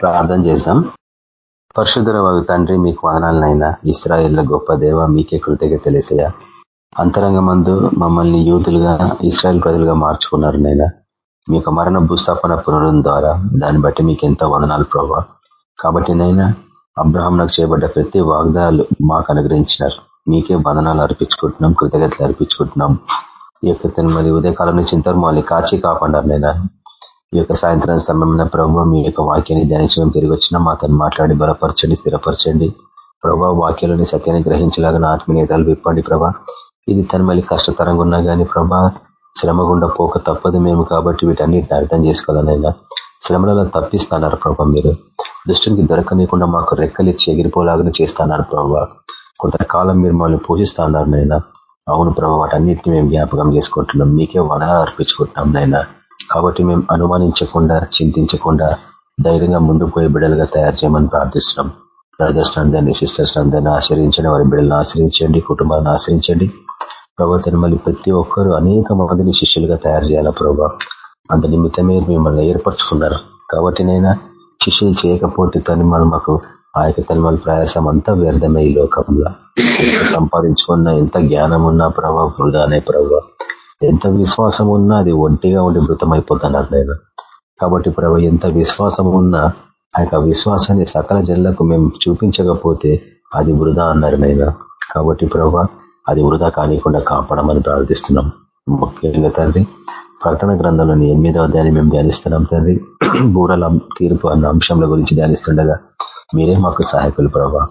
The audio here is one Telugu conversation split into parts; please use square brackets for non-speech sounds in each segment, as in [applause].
ప్రార్థన చేద్దాం పరశుధర తండ్రి మీకు వదనాలనైనా. ఇస్రాయేళ్ళ గొప్ప దేవ మీకే కృతజ్ఞత తెలిసయా అంతరంగమందు మమ్మల్ని యూతులుగా ఇస్రాయల్ ప్రజలుగా మార్చుకున్నారు నైనా మీ యొక్క మరణ భూస్థాపన పునరుద్ధం ద్వారా దాన్ని బట్టి మీకు ఎంతో వదనాలు ప్రభావ కాబట్టి నైనా అబ్రహాం నాకు చేయబడ్డ ప్రతి వాగ్దాలు మాకు అనుగ్రహించినారు. మీకే వదనాలు అర్పించుకుంటున్నాం కృతజ్ఞతలు అర్పించుకుంటున్నాం. ఈ యొక్క మరి ఉదయకాలం నుంచి ఇంతవరకు మళ్ళీ కాచి కాపాడారు నైనా ఈ యొక్క సాయంత్రం సమయంలో ప్రభావ మీ యొక్క వాక్యాన్ని ధ్యానించడం తిరిగి వచ్చినా మాతో మాట్లాడి బలపరచండి స్థిరపరచండి. ప్రభా వాక్యాలని సత్యాన్ని గ్రహించలాగా ఆత్మీయతలు విప్పండి ప్రభా. ఇది తన మళ్ళీ కష్టతరంగా ఉన్నా కానీ ప్రభా శ్రమ గుండా పోక తప్పదు మేము కాబట్టి వీటన్నిటిని అర్థం చేసుకోవాలనైనా శ్రమలలో తప్పిస్తున్నారు ప్రభా మీరు. దృష్టికి దొరకనీయకుండా మాకు రెక్కలు ఇచ్చి ఎగిరిపోలాగా చేస్తున్నారు ప్రభా. కొంతకాలం మీరు మమ్మల్ని పూజిస్తున్నారు నైనా అవును ప్రభావ వాటన్నిటిని మేము జ్ఞాపకం చేసుకుంటున్నాం. మీకే వన అర్పించుకుంటున్నాం నైనా కాబట్టి మేము అనుమానించకుండా చింతించకుండా ధైర్యంగా ముందుకు పోయే బిడ్డలుగా తయారు చేయమని ప్రార్థిస్తున్నాం. బ్రదర్స్ అందరినీ సిస్టర్స్ అందరినీ ఆశ్రయించండి వారి బిడ్డలను ఆశ్రయించండి కుటుంబాన్ని ఆశ్రయించండి. ప్రభావం మళ్ళీ ప్రతి ఒక్కరూ అనేక మందిని శిష్యులుగా తయారు చేయాలా ప్రభా? అంత నిమిత్తమే మిమ్మల్ని ఏర్పరచుకున్నారు. కాబట్టినైనా శిష్యులు చేయకపోతే తను మాకు ఆ యొక్క తనిమల ప్రయాసం అంతా వ్యర్థమే ఈ లోకంలో. సంపాదించుకున్న ఎంత జ్ఞానం ఉన్నా ప్రభావ వృధానే ప్రభావ ఎంత విశ్వాసం ఉన్నా అది ఒంటిగా ఉండి మృతమైపోతున్నారు నేను కాబట్టి ప్రభు ఎంత విశ్వాసం ఉన్నా ఆ యొక్క విశ్వాసాన్ని సకల జనులకు మేము చూపించకపోతే అది వృధా అన్నారు నైనా కాబట్టి ప్రభా అది వృధా కానికుండా కాపాడమని ప్రార్థిస్తున్నాం. ముఖ్యంగా తండ్రి ప్రకటన గ్రంథంలోని ఎనిమిదవ దాన్ని మేము ధ్యానిస్తున్నాం తండ్రి. బూరల తీర్పు అన్న అంశంల గురించి ధ్యానిస్తుండగా మీరే మాకు సహాయకులు ప్రభా.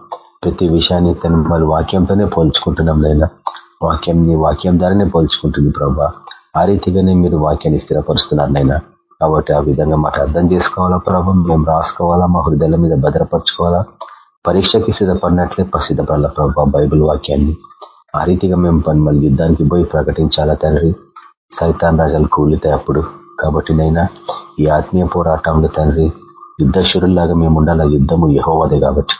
ప్రతి విషయాన్ని తను మరి వాక్యంతోనే పోల్చుకుంటున్నాం నైనా వాక్యం నీ వాక్యం ద్వారానే పోల్చుకుంటుంది ప్రభా. ఆ రీతిగానే మీరు వాక్యాన్ని స్థిరపరుస్తున్నారు నైనా కాబట్టి ఆ విధంగా మాట అర్థం చేసుకోవాలా ప్రభావం మేము రాసుకోవాలా? మా హృదయాల మీద భద్రపరచుకోవాలా? పరీక్షకి సిద్ధపడినట్లే సిద్ధపడాల ప్రభా బైబుల్ వాక్యాన్ని? ఆ రీతిగా మేము పని మళ్ళీ యుద్ధానికి పోయి ప్రకటించాలా తండ్రి? సైతాన్ రాజాలు కూలితాయి అప్పుడు కాబట్టి నైనా ఈ ఆత్మీయ పోరాటంలో తండ్రి యుద్ధశురుల్లాగా మేము ఉండాలా? యుద్ధము యహోవదే కాబట్టి.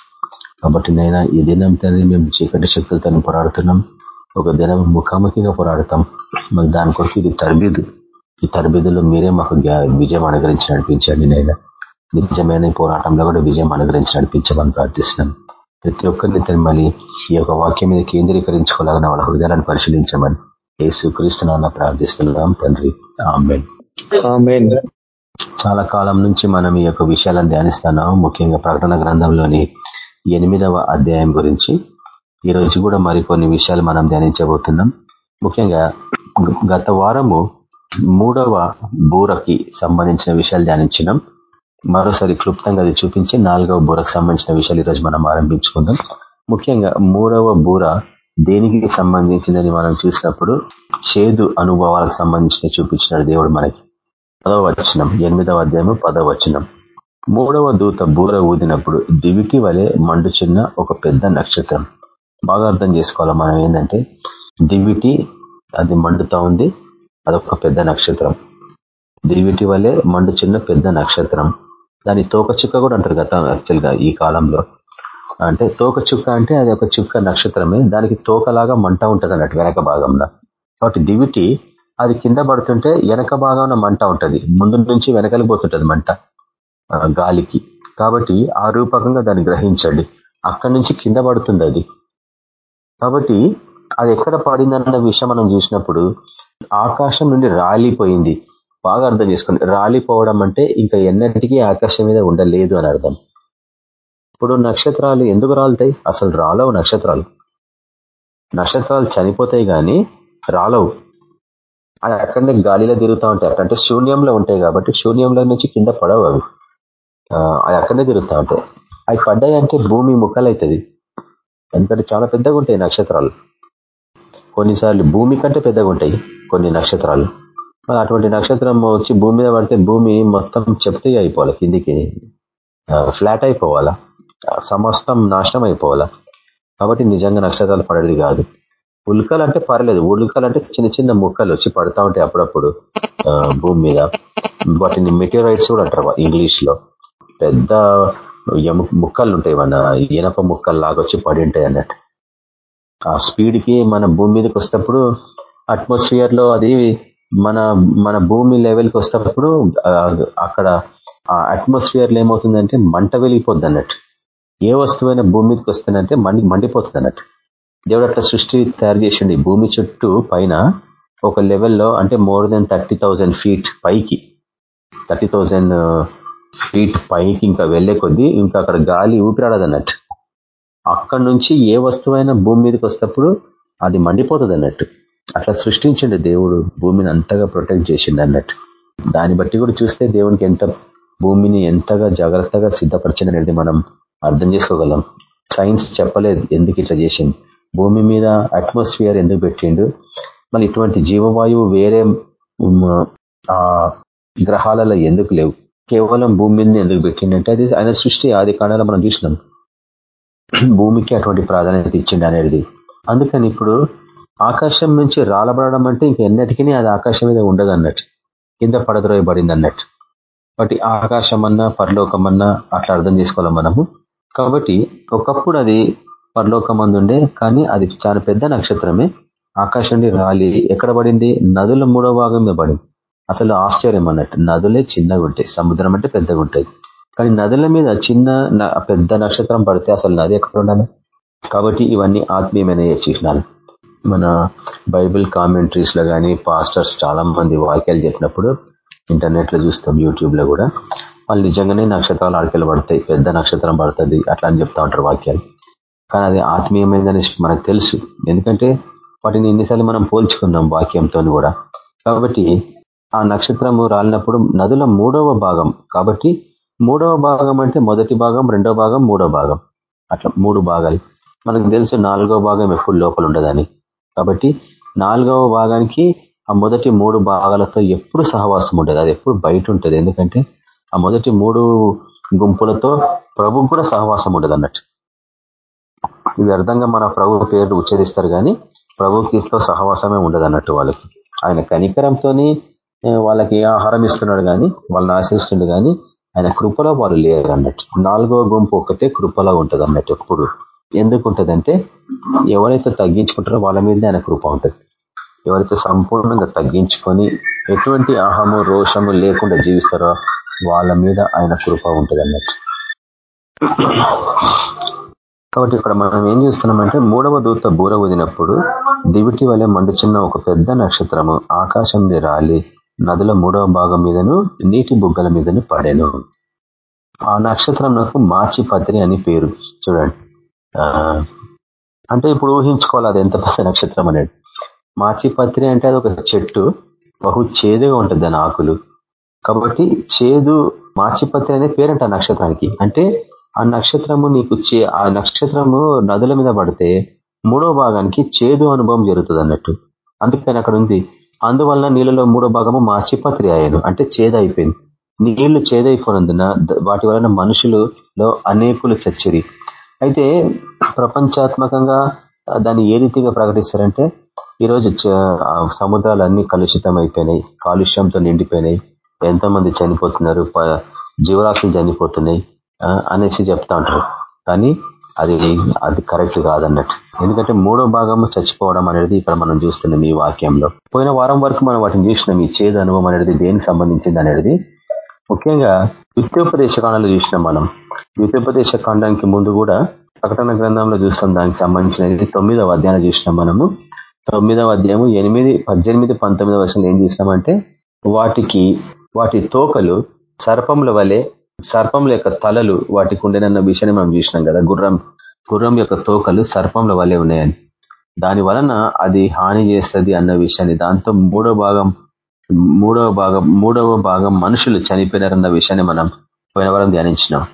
కాబట్టి నైనా ఈ దినం తండ్రి మేము చీకటి శక్తులతో పోరాడుతున్నాం. ఒక దినం ముఖాముఖిగా పోరాడతాం. మళ్ళీ దాని కొరకు ఇది తరబీదు. ఈ తరబీదులో మీరే మాకు విజయం అనుగ్రహించి నడిపించండి నైనా నిజమైన పోరాటంలో కూడా విజయం అనుగ్రహించి నడిపించమని ప్రార్థిస్తున్నాం. ప్రతి ఒక్కరిని మళ్ళీ ఈ యొక్క వాక్యం మీద కేంద్రీకరించుకోలేగా వాళ్ళ హృదయాలను పరిశీలించమని యేసు క్రీస్తున్నా ప్రార్థిస్తున్నాం తండ్రి. చాలా కాలం నుంచి మనం ఈ యొక్క విషయాలను ధ్యానిస్తున్నాం. ముఖ్యంగా ప్రకటన గ్రంథంలోని ఎనిమిదవ అధ్యాయం గురించి ఈ రోజు కూడా మరికొన్ని విషయాలు మనం ధ్యానించబోతున్నాం. ముఖ్యంగా గత వారము మూడవ బూరకి సంబంధించిన విషయాలు ధ్యానించినాం. మరోసారి క్లుప్తంగా అది చూపించి నాలుగవ బూరకు సంబంధించిన విషయాలు ఈరోజు మనం ఆరంభించుకుందాం. ముఖ్యంగా మూడవ బూర దేనికి సంబంధించిందని మనం చూసినప్పుడు చేదు అనుభవాలకు సంబంధించిన చూపించినాడు దేవుడు మనకి. పదవ వచనం ఎనిమిదవ అధ్యాయము పదవ వచనం. మూడవ దూత బూర ఊదినప్పుడు దివికి వలె మండుచున్న ఒక పెద్ద నక్షత్రం. బాగా అర్థం చేసుకోవాలి మనం ఏంటంటే దివిటి అది మండుతా ఉంది అదొక పెద్ద నక్షత్రం. దివిటి వలె మండుచున్న పెద్ద నక్షత్రం. దాని తోక చుక్క కూడా అంటారు గత యాక్చువల్గా ఈ కాలంలో. అంటే తోక చుక్క అంటే అది ఒక చుక్క నక్షత్రమే దానికి తోకలాగా మంట ఉంటుంది అన్నట్టు వెనక భాగంలో. కాబట్టి దివిటి అది కింద పడుతుంటే వెనక భాగంలో మంట ఉంటుంది ముందు నుంచి వెనకలి పోతుంటుంది మంట గాలికి. కాబట్టి ఆ రూపకంగా దాన్ని గ్రహించండి. అక్కడి నుంచి కింద పడుతుంది అది. కాబట్టి అది ఎక్కడ పాడిందన్న విషయం మనం చూసినప్పుడు ఆకాశం నుండి రాలిపోయింది. బాగా అర్థం చేసుకోండి. రాలిపోవడం అంటే ఇంకా ఎన్నటికీ ఆకాశం మీద ఉండలేదు అని అర్థం. ఇప్పుడు నక్షత్రాలు ఎందుకు రాలుతాయి? అసలు రాలవు నక్షత్రాలు. నక్షత్రాలు చనిపోతాయి కానీ రాలవు. అది అక్కడనే గాలిలో తిరుగుతూ ఉంటాయి. అంటే శూన్యంలో ఉంటాయి కాబట్టి శూన్యంలో నుంచి కింద పడవు అవి. అవి అక్కడనే తిరుగుతూ ఉంటాయి. అవి పడ్డాయి అంటే భూమి ముక్కలవుతుంది ఎందుకంటే చాలా పెద్దగా ఉంటాయి నక్షత్రాలు. కొన్నిసార్లు భూమి కంటే పెద్దగా ఉంటాయి కొన్ని నక్షత్రాలు. అటువంటి నక్షత్రం వచ్చి భూమి మీద పడితే భూమి మొత్తం చెప్తే అయిపోవాలి కిందికి. ఫ్లాట్ అయిపోవాలా? సమస్తం నాశనం అయిపోవాలా? కాబట్టి నిజంగా నక్షత్రాలు పడేది కాదు. ఉల్కలు అంటే పర్లేదు. ఉల్కలు అంటే చిన్న చిన్న ముక్కలు వచ్చి పడతా ఉంటాయి అప్పుడప్పుడు భూమి మీద. వాటిని మెటీరియల్స్ కూడా అంటారు ఇంగ్లీష్లో పెద్ద ముక్కలు ఉంటాయి మన ఇనప ముక్కలు లాగా వచ్చి పడి ఉంటాయి అన్నట్టు. ఆ స్పీడ్కి మన భూమి మీదకి వస్తేప్పుడు అట్మాస్ఫియర్లో అది మన మన భూమి లెవెల్కి వస్తేప్పుడు అక్కడ ఆ అట్మాస్ఫియర్లో ఏమవుతుందంటే మంట వెలిగిపోద్ది అన్నట్టు ఏ వస్తువైనా భూమి మీదకి వస్తుందంటే మండి మండిపోతుంది అన్నట్టు దేవుడు అట్లా సృష్టి తయారు చేసిండి భూమి చుట్టూ పైన ఒక లెవెల్లో అంటే మోర్ దెన్ థర్టీ ఫీట్ పైకి. థర్టీ ఫీట్ పైకి ఇంకా వెళ్ళే కొద్దీ ఇంకా అక్కడ గాలి ఊపిరాడదు అన్నట్టు నుంచి ఏ వస్తువైనా భూమి మీదకి వస్తప్పుడు అది మండిపోతుంది అన్నట్టు అట్లా సృష్టించండి దేవుడు భూమిని అంతగా ప్రొటెక్ట్ చేసిండు అన్నట్టు. దాన్ని బట్టి కూడా చూస్తే దేవునికి ఎంత భూమిని ఎంతగా జాగ్రత్తగా సిద్ధపరిచింది మనం అర్థం చేసుకోగలం. సైన్స్ చెప్పలేదు ఎందుకు ఇట్లా చేసింది భూమి మీద అట్మాస్ఫియర్ ఎందుకు పెట్టిండు. మళ్ళీ ఇటువంటి జీవవాయువు వేరే ఆ గ్రహాలలో ఎందుకు లేవు. కేవలం భూమి మీద ఎందుకు పెట్టిండంటే అది ఆయన సృష్టి ఆది కాండాలో మనం చూసినాం. భూమికి అటువంటి ప్రాధాన్యత ఇచ్చిండు అనేది. అందుకని ఇప్పుడు ఆకాశం నుంచి రాలబడడం అంటే ఇంక ఎన్నటికీ అది ఆకాశం మీద ఉండదు అన్నట్టు. కింద పడద్రోయబడింది అన్నట్టు. కాబట్టి ఆకాశం అన్నా పరలోకం అన్నా అట్లా అర్థం చేసుకోవాలి మనము. కాబట్టి ఒకప్పుడు అది పరలోకం ఉండే కానీ అది చాలా పెద్ద నక్షత్రమే. ఆకాశం రాలి. ఎక్కడ పడింది? నదుల మూడో భాగం మీద పడింది. అసలు ఆశ్చర్యం అన్నట్టు. నదులే చిన్నగా ఉంటాయి సముద్రం అంటే పెద్దగా ఉంటాయి. కానీ నదుల మీద చిన్న పెద్ద నక్షత్రం పడితే అసలు నది ఎక్కడ ఉండాలి? కాబట్టి ఇవన్నీ ఆత్మీయమైన చిహ్నాలు మన బైబిల్ కామెంట్రీస్లో కానీ పాస్టర్స్ చాలా మంది వాక్యాలు చెప్పినప్పుడు ఇంటర్నెట్లో చూస్తాం యూట్యూబ్లో కూడా. వాళ్ళు నిజంగానే నక్షత్రాలు ఆడికెళ్ళి పడతాయి పెద్ద నక్షత్రం పడుతుంది అట్లా అని చెప్తా ఉంటారు వాక్యాలు. కానీ అది ఆత్మీయమైందని మనకు తెలుసు. ఎందుకంటే వాటిని ఎన్నిసార్లు మనం పోల్చుకున్నాం వాక్యంతో కూడా. కాబట్టి ఆ నక్షత్రము రాలినప్పుడు నదుల మూడవ భాగం. కాబట్టి మూడవ భాగం అంటే మొదటి భాగం రెండవ భాగం మూడవ భాగం. అట్లా మూడు భాగాలు. మనకు తెలుసు నాలుగవ భాగం ఎప్పుడు లోపల ఉండదని. కాబట్టి నాలుగవ భాగానికి ఆ మొదటి మూడు భాగాలతో ఎప్పుడు సహవాసం ఉండదు? అది ఎప్పుడు బయట ఉంటుంది. ఎందుకంటే ఆ మొదటి మూడు గుంపులతో ప్రభు కూడా సహవాసం ఉండదు అన్నట్టు. ఇది అర్థంగా మన ప్రభు పేరు ఉచ్చరిస్తారు కానీ ప్రభుకితో సహవాసమే ఉండదు అన్నట్టు వాళ్ళకి. ఆయన కనికరంతోని వాళ్ళకి ఆహారం ఇస్తున్నాడు కానీ వాళ్ళని ఆశిస్తుండే కానీ ఆయన కృపలో వారు లేరు అన్నట్టు. నాలుగో గుంపు ఒక్కటే కృపలో ఉంటుంది అన్నట్టు ఎప్పుడు. ఎందుకు ఉంటుందంటే ఎవరైతే తగ్గించుకుంటారో వాళ్ళ మీదనే ఆయన కృప ఉంటుంది. ఎవరైతే సంపూర్ణంగా తగ్గించుకొని ఎటువంటి అహము రోషము లేకుండా జీవిస్తారో వాళ్ళ మీద ఆయన కృప ఉంటుంది అన్నట్టు. కాబట్టి ఇక్కడ మనం ఏం చేస్తున్నామంటే మూడవ దూత బూర వదినప్పుడు దివిటి వలె మండుచున్న ఒక పెద్ద నక్షత్రము ఆకాశం రాలి నదుల మూడవ భాగం మీదను నీటి బుగ్గల మీదను పడేను. ఆ నక్షత్రం నాకు మార్చిపత్రి అని పేరు. చూడండి. అంటే ఇప్పుడు ఊహించుకోవాలి అది ఎంత పెద్ద నక్షత్రం అనేది. మార్చిపత్రి అంటే అది ఒక చెట్టు బహు చేదుగా ఉంటుంది దాని ఆకులు. కాబట్టి చేదు మార్చిపత్రి అనే పేరంట నక్షత్రానికి. అంటే ఆ నక్షత్రము నీకు ఆ నక్షత్రము నదుల మీద పడితే మూడో భాగానికి చేదు అనుభవం జరుగుతుంది అన్నట్టు. అందుకని అక్కడ ఉంది అందువల్ల నీళ్ళలో మూడో భాగము మార్చిపత్రి అయ్యాను. అంటే చేదైపోయింది. నీళ్ళు చేదైపోయినందున వాటి వలన మనుషులలో అనేకులు చచ్చిరి. అయితే ప్రపంచాత్మకంగా దాన్ని ఏ రీతిగా ప్రకటిస్తారంటే ఈరోజు సముద్రాలన్నీ కలుషితం అయిపోయినాయి కాలుష్యంతో నిండిపోయినాయి. ఎంతమంది చనిపోతున్నారు. జీవరాశులు చనిపోతున్నాయి. అనేసి చెప్తా ఉంటారు. కానీ అది అది కరెక్ట్ కాదన్నట్టు. ఎందుకంటే మూడో భాగము చచ్చిపోవడం అనేది ఇక్కడ మనం చూస్తున్నాం ఈ వాక్యంలో. పోయిన వారం వరకు మనం వాటిని చూసినాం ఈ చేదు అనుభవం అనేది దేనికి సంబంధించింది అనేది ముఖ్యంగా ద్వితీయోపదేశ కాండంలో చూసినాం మనం. ద్వితీయోపదేశ కాండానికి ముందు కూడా ప్రకటన గ్రంథంలో చూస్తాం. దానికి సంబంధించినది తొమ్మిదవ అధ్యాయం చూసినాం మనము. తొమ్మిదవ అధ్యాయము ఎనిమిది పద్దెనిమిది పంతొమ్మిదవ వర్షంలో ఏం చూసినామంటే వాటికి వాటి తోకలు సర్పముల వలె సర్పముల యొక్క తలలు వాటికి ఉండేనన్న విషయాన్ని మనం చూసినాం కదా గుర్రం గుర్రం యొక్క తోకలు సర్పంల వలె ఉన్నాయని. దాని వలన అది హాని చేస్తుంది అన్న విషయాన్ని దాంతో మూడో భాగం మూడవ భాగం మూడవ భాగం మనుషులు చనిపోయినారన్న విషయాన్ని మనం పోయిన వారం ధ్యానించినాం.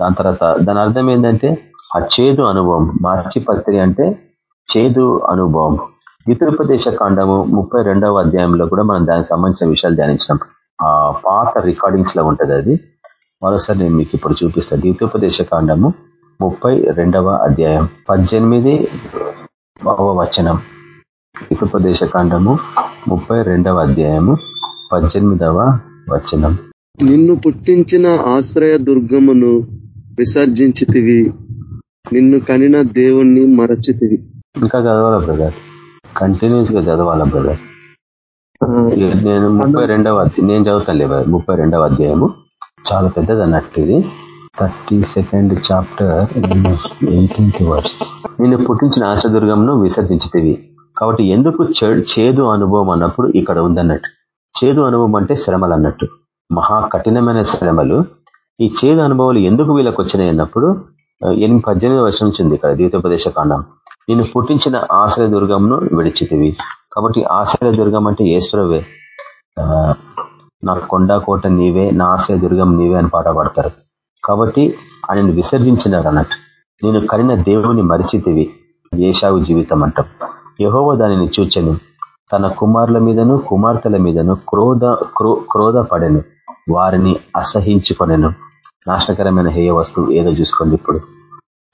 దాని తర్వాత దాని అర్థం ఏంటంటే ఆ చేదు అనుభవం మార్చిపత్రి అంటే చేదు అనుభవం. ద్వితీయోపదేశ కాండము ముప్పై అధ్యాయంలో కూడా మనం దానికి సంబంధించిన విషయాలు ధ్యానించినాం. ఆ పాత రికార్డింగ్స్లో ఉంటుంది అది. మరోసారి నేను మీకు ఇప్పుడు చూపిస్తాను ద్వితోపదేశ కాండము ముప్పై రెండవ అధ్యాయం. పద్దెనిమిది వచనం. ద్వితోపదేశ కాండము ముప్పై రెండవ అధ్యాయము పద్దెనిమిదవ వచనం. నిన్ను పుట్టించిన ఆశ్రయ దుర్గమును విసర్జించితివి. నిన్ను కనిన దేవుణ్ణి మరచితివి. ఇంకా చదవాలా బ్రదర్ కంటిన్యూస్గా చదవాలా బ్రదర్ నేను ముప్పై రెండవ నేను చదువుతాను ముప్పై రెండవ అధ్యాయము చాలా పెద్దది అన్నట్టు ఇది. Thirty second chapter eighteenth verse నేను పుట్టించిన ఆశదుర్గంను విసర్జించితివి. కాబట్టి ఎందుకు చేదు అనుభవం అన్నప్పుడు ఇక్కడ ఉందన్నట్టు. చేదు అనుభవం అంటే శ్రమలు అన్నట్టు మహా కఠినమైన శ్రమలు. ఈ చేదు అనుభవాలు ఎందుకు వీళ్ళకి వచ్చినాయి అన్నప్పుడు ఎనిమిది పద్దెనిమిది వర్షం నుంచి ఇక్కడ ద్వితోపదేశ కాండం. నేను పుట్టించిన ఆశ్రయ దుర్గంను విడిచితివి. కాబట్టి ఆశ్రయ దుర్గం అంటే ఈశ్వరవే నా కొండ కోట నీవే నా ఆశ్రయ దుర్గం నీవే అని పాట పాడతారు. కాబట్టి ఆయనను విసర్జించినారు అన్నట్టు. నేను కనిన దేవుని మరిచితివి ఏషావు జీవితం అంటాం. యహోవ దానిని చూచను. తన కుమారుల మీదను కుమార్తెల మీదను క్రోధ క్రోధ పడెను వారిని అసహించుకొనెను. నాశనకరమైన హేయ వస్తువు ఏదో చూసుకోండి ఇప్పుడు.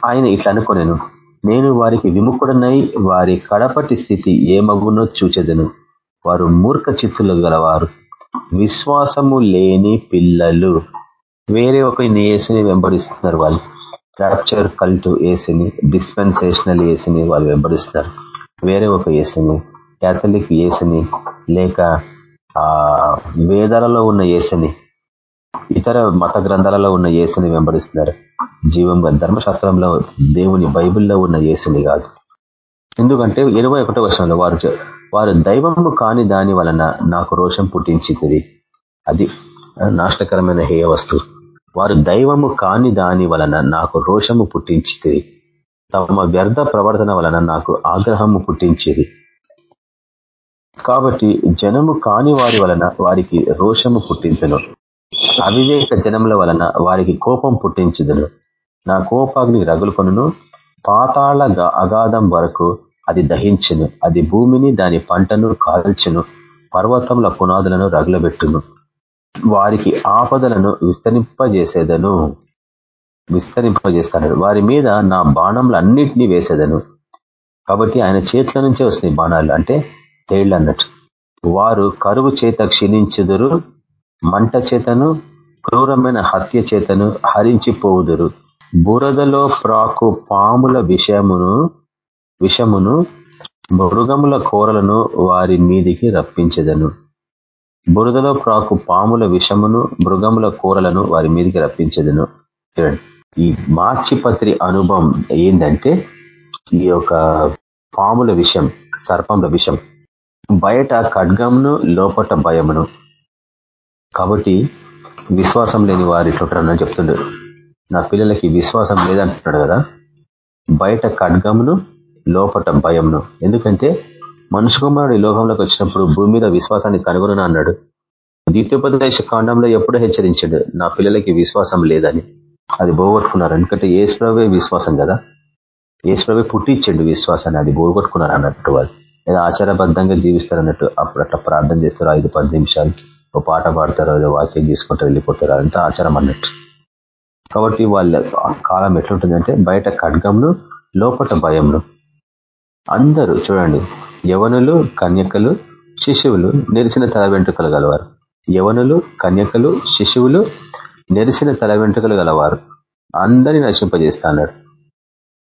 ఆయన ఇట్లా అనుకోనేను. నేను వారికి విముఖుడనై వారి కడపటి స్థితి ఏమగునో చూచెదను. వారు మూర్ఖ చిత్తులు గలవారు. విశ్వాసము లేని పిల్లలు. వేరే ఒక ఏసుని వెంబడిస్తున్నారు వాళ్ళు. క్యాప్చర్ కల్ట్ ఏసుని డిస్పెన్సేషనల్ ఏసుని వాళ్ళు వెంబడిస్తున్నారు. వేరే ఒక ఏసుని క్యాథలిక్ ఏసుని లేక వేదాలలో ఉన్న ఏసుని ఇతర మత గ్రంథాలలో ఉన్న ఏసుని వెంబడిస్తున్నారు. జీవం ధర్మశాస్త్రంలో దేవుని బైబిల్లో ఉన్న ఏసుని కాదు. ఎందుకంటే ఇరవై ఒకటో వర్షంలో వారు వారు దైవము కాని దాని వలన నాకు రోషం పుట్టించింది అది నాశనకరమైన హేయ వస్తువు. వారు దైవము కాని దాని వలన నాకు రోషము పుట్టించింది తమ వ్యర్థ ప్రవర్తన వలన నాకు ఆగ్రహము పుట్టించేది కాబట్టి జనము కాని వారి వలన వారికి రోషము పుట్టించను అవివేక జనముల వలన వారికి కోపం పుట్టించదును. నా కోపాగ్ని రగులుకొను పాతాళ అగాధం వరకు అది దహించును. అది భూమిని దాని పంటను కాల్చును. పర్వతముల పునాదులను రగులబెట్టును. వారికి ఆపదలను విస్తరింపజేసేదను. విస్తరింపజేస్తాడు వారి మీద నా బాణంలన్నింటినీ వేసేదను. కాబట్టి ఆయన చేతుల నుంచే వస్తున్నాయి బాణాలు. అంటే తేళ్ళు అన్నట్టు. వారు కరువు చేత క్షీణించుదురు మంట చేతను క్రూరమైన హత్య చేతను హరించిపోవుదురు. బురదలో ప్రాకు పాముల విషయమును విషమును మృగముల కూరలను వారి మీదికి రప్పించదను. బురదలో ప్రాకు పాముల విషమును మృగముల కూరలను వారి మీదకి రప్పించదను. ఈ మార్చిపత్రి అనుభవం ఏంటంటే ఈ యొక్క పాముల విషయం సర్పంల విషం బయట ఖడ్గంను లోపట భయమును. కాబట్టి విశ్వాసం లేని వారు ఇట్లుంటారని చెప్తుండ్రు నా పిల్లలకి విశ్వాసం లేదంటున్నాడు కదా బయట ఖడ్గమును లోపట భయంను ఎందుకంటే మనుషు కుమారుడు ఈ లోకంలోకి వచ్చినప్పుడు భూమి మీద విశ్వాసాన్ని కనుగొన అన్నాడు. ద్వితీయోపదేశ కాండంలో ఎప్పుడో హెచ్చరించాడు నా పిల్లలకి విశ్వాసం లేదని. అది పోగొట్టుకున్నారు ఎందుకంటే ఏసుప్రవే విశ్వాసం కదా. ఏసుప్రవే పుట్టించండు విశ్వాసాన్ని. అది పోగొట్టుకున్నారు అన్నట్టు వాళ్ళు. లేదా ఆచారబద్ధంగా జీవిస్తారు అన్నట్టు అప్పుడు అట్లా ప్రార్థన చేస్తారు. ఐదు పది నిమిషాలు ఓ పాట పాడతారు అదే వాక్యం తీసుకుంటారు వెళ్ళిపోతారు అదంతా ఆచారం అన్నట్టు. కాబట్టి వాళ్ళ కాలం ఎట్లుంటుందంటే బయట ఖడ్గంను లోపట భయంను అందరూ చూడండి యవనులు కన్యకలు శిశువులు నెరిసిన తల వెంట్రుకలు గలవారు యవనులు కన్యకలు శిశువులు నెరిసిన తల వెంట్రుకలు గలవారు అందరిని నశింపజేస్తాడు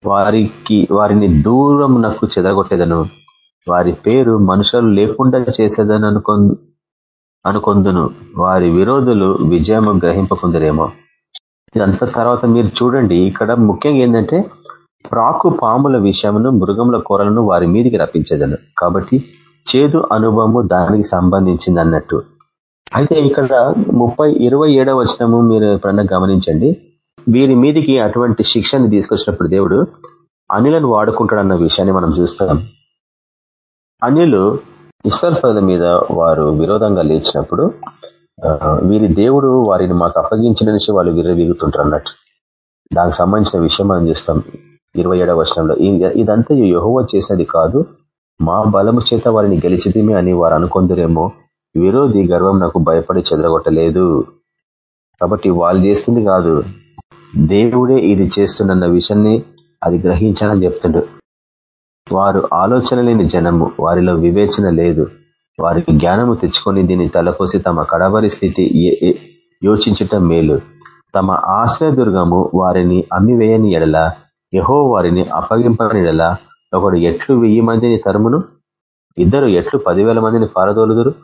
వారికి వారిని దూరం నాకు చెదరగొట్టేదను. వారి పేరు మనుషులు లేకుండా చేసేదని అనుకో అనుకొందును. వారి విరోధులు విజయము గ్రహింపకుందరేమో. ఇదంతా తర్వాత మీరు చూడండి. ఇక్కడ ముఖ్యంగా ఏంటంటే ప్రాకు పాముల విషయమును మృగముల కూరలను వారి మీదికి రప్పించేదను. కాబట్టి చేదు అనుభవము దానికి సంబంధించింది అన్నట్టు అయితే ఇక్కడ ముప్పై ఇరవై ఏడవ వచనము మీరు ఎప్పుడన్నా గమనించండి. వీరి మీదికి అటువంటి శిక్షని తీసుకొచ్చినప్పుడు దేవుడు అనిలను వాడుకుంటాడన్న విషయాన్ని మనం చూస్తాం. అనిలు ఇస్రాల్ ప్రజల మీద వారు విరోధంగా లేచినప్పుడు వీరి దేవుడు వారిని మాకు అప్పగించిన నుంచి వాళ్ళు విర్రవీగుతుంటారు అన్నట్టు దానికి సంబంధించిన విషయం మనం చూస్తాం. ఇరవై ఏడవ వర్షంలో ఇదంతా యహోవ చేసేది కాదు. మా బలము చేత వారిని గెలిచిదిమే అని వారు అనుకుందరేమో. విరోధి గర్వం నాకు భయపడి చెదరగొట్టలేదు. కాబట్టి వాళ్ళు చేస్తుంది కాదు. దేవుడే ఇది చేస్తుండన్న విషయాన్ని అది గ్రహించాలని చెప్తుండు. వారు ఆలోచన లేని జనము వారిలో వివేచన లేదు. వారికి జ్ఞానము తెచ్చుకొని దీన్ని తలపోసి తమ కడవరి స్థితి యోచించటం మేలు. తమ ఆశ్రయదుర్గము వారిని అమ్మివేయని ఎడల యహో వారిని అప్పగింపని ఒకడు ఎట్లు వెయ్యి మందిని తరుమును? ఇద్దరు ఎట్లు పదివేల మందిని పారదోలుదురు?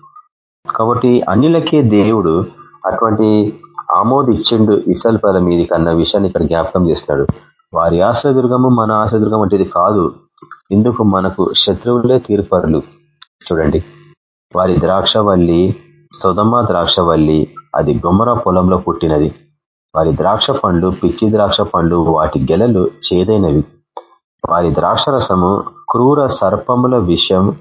కాబట్టి అన్నిలకే దేవుడు అటువంటి ఆమోదిచ్చిండు ఇసల్పల మీదికి అన్న విషయాన్ని ఇక్కడ జ్ఞాపకం చేస్తున్నాడు. వారి ఆశ్రదుర్గము మన ఆశ్రదుర్గం అంటే కాదు. ఇందుకు మనకు శత్రువులే తీర్పరులు. చూడండి. వారి ద్రాక్షవల్లి సుధమ ద్రాక్షవల్లి అది గుమ్మర పొలంలో పుట్టినది. వారి ద్రాక్ష పండ్లు పిచ్చి ద్రాక్ష పండ్లు వాటి గెలలు చేదైనవి. వారి ద్రాక్ష రసము క్రూర సర్పముల విషం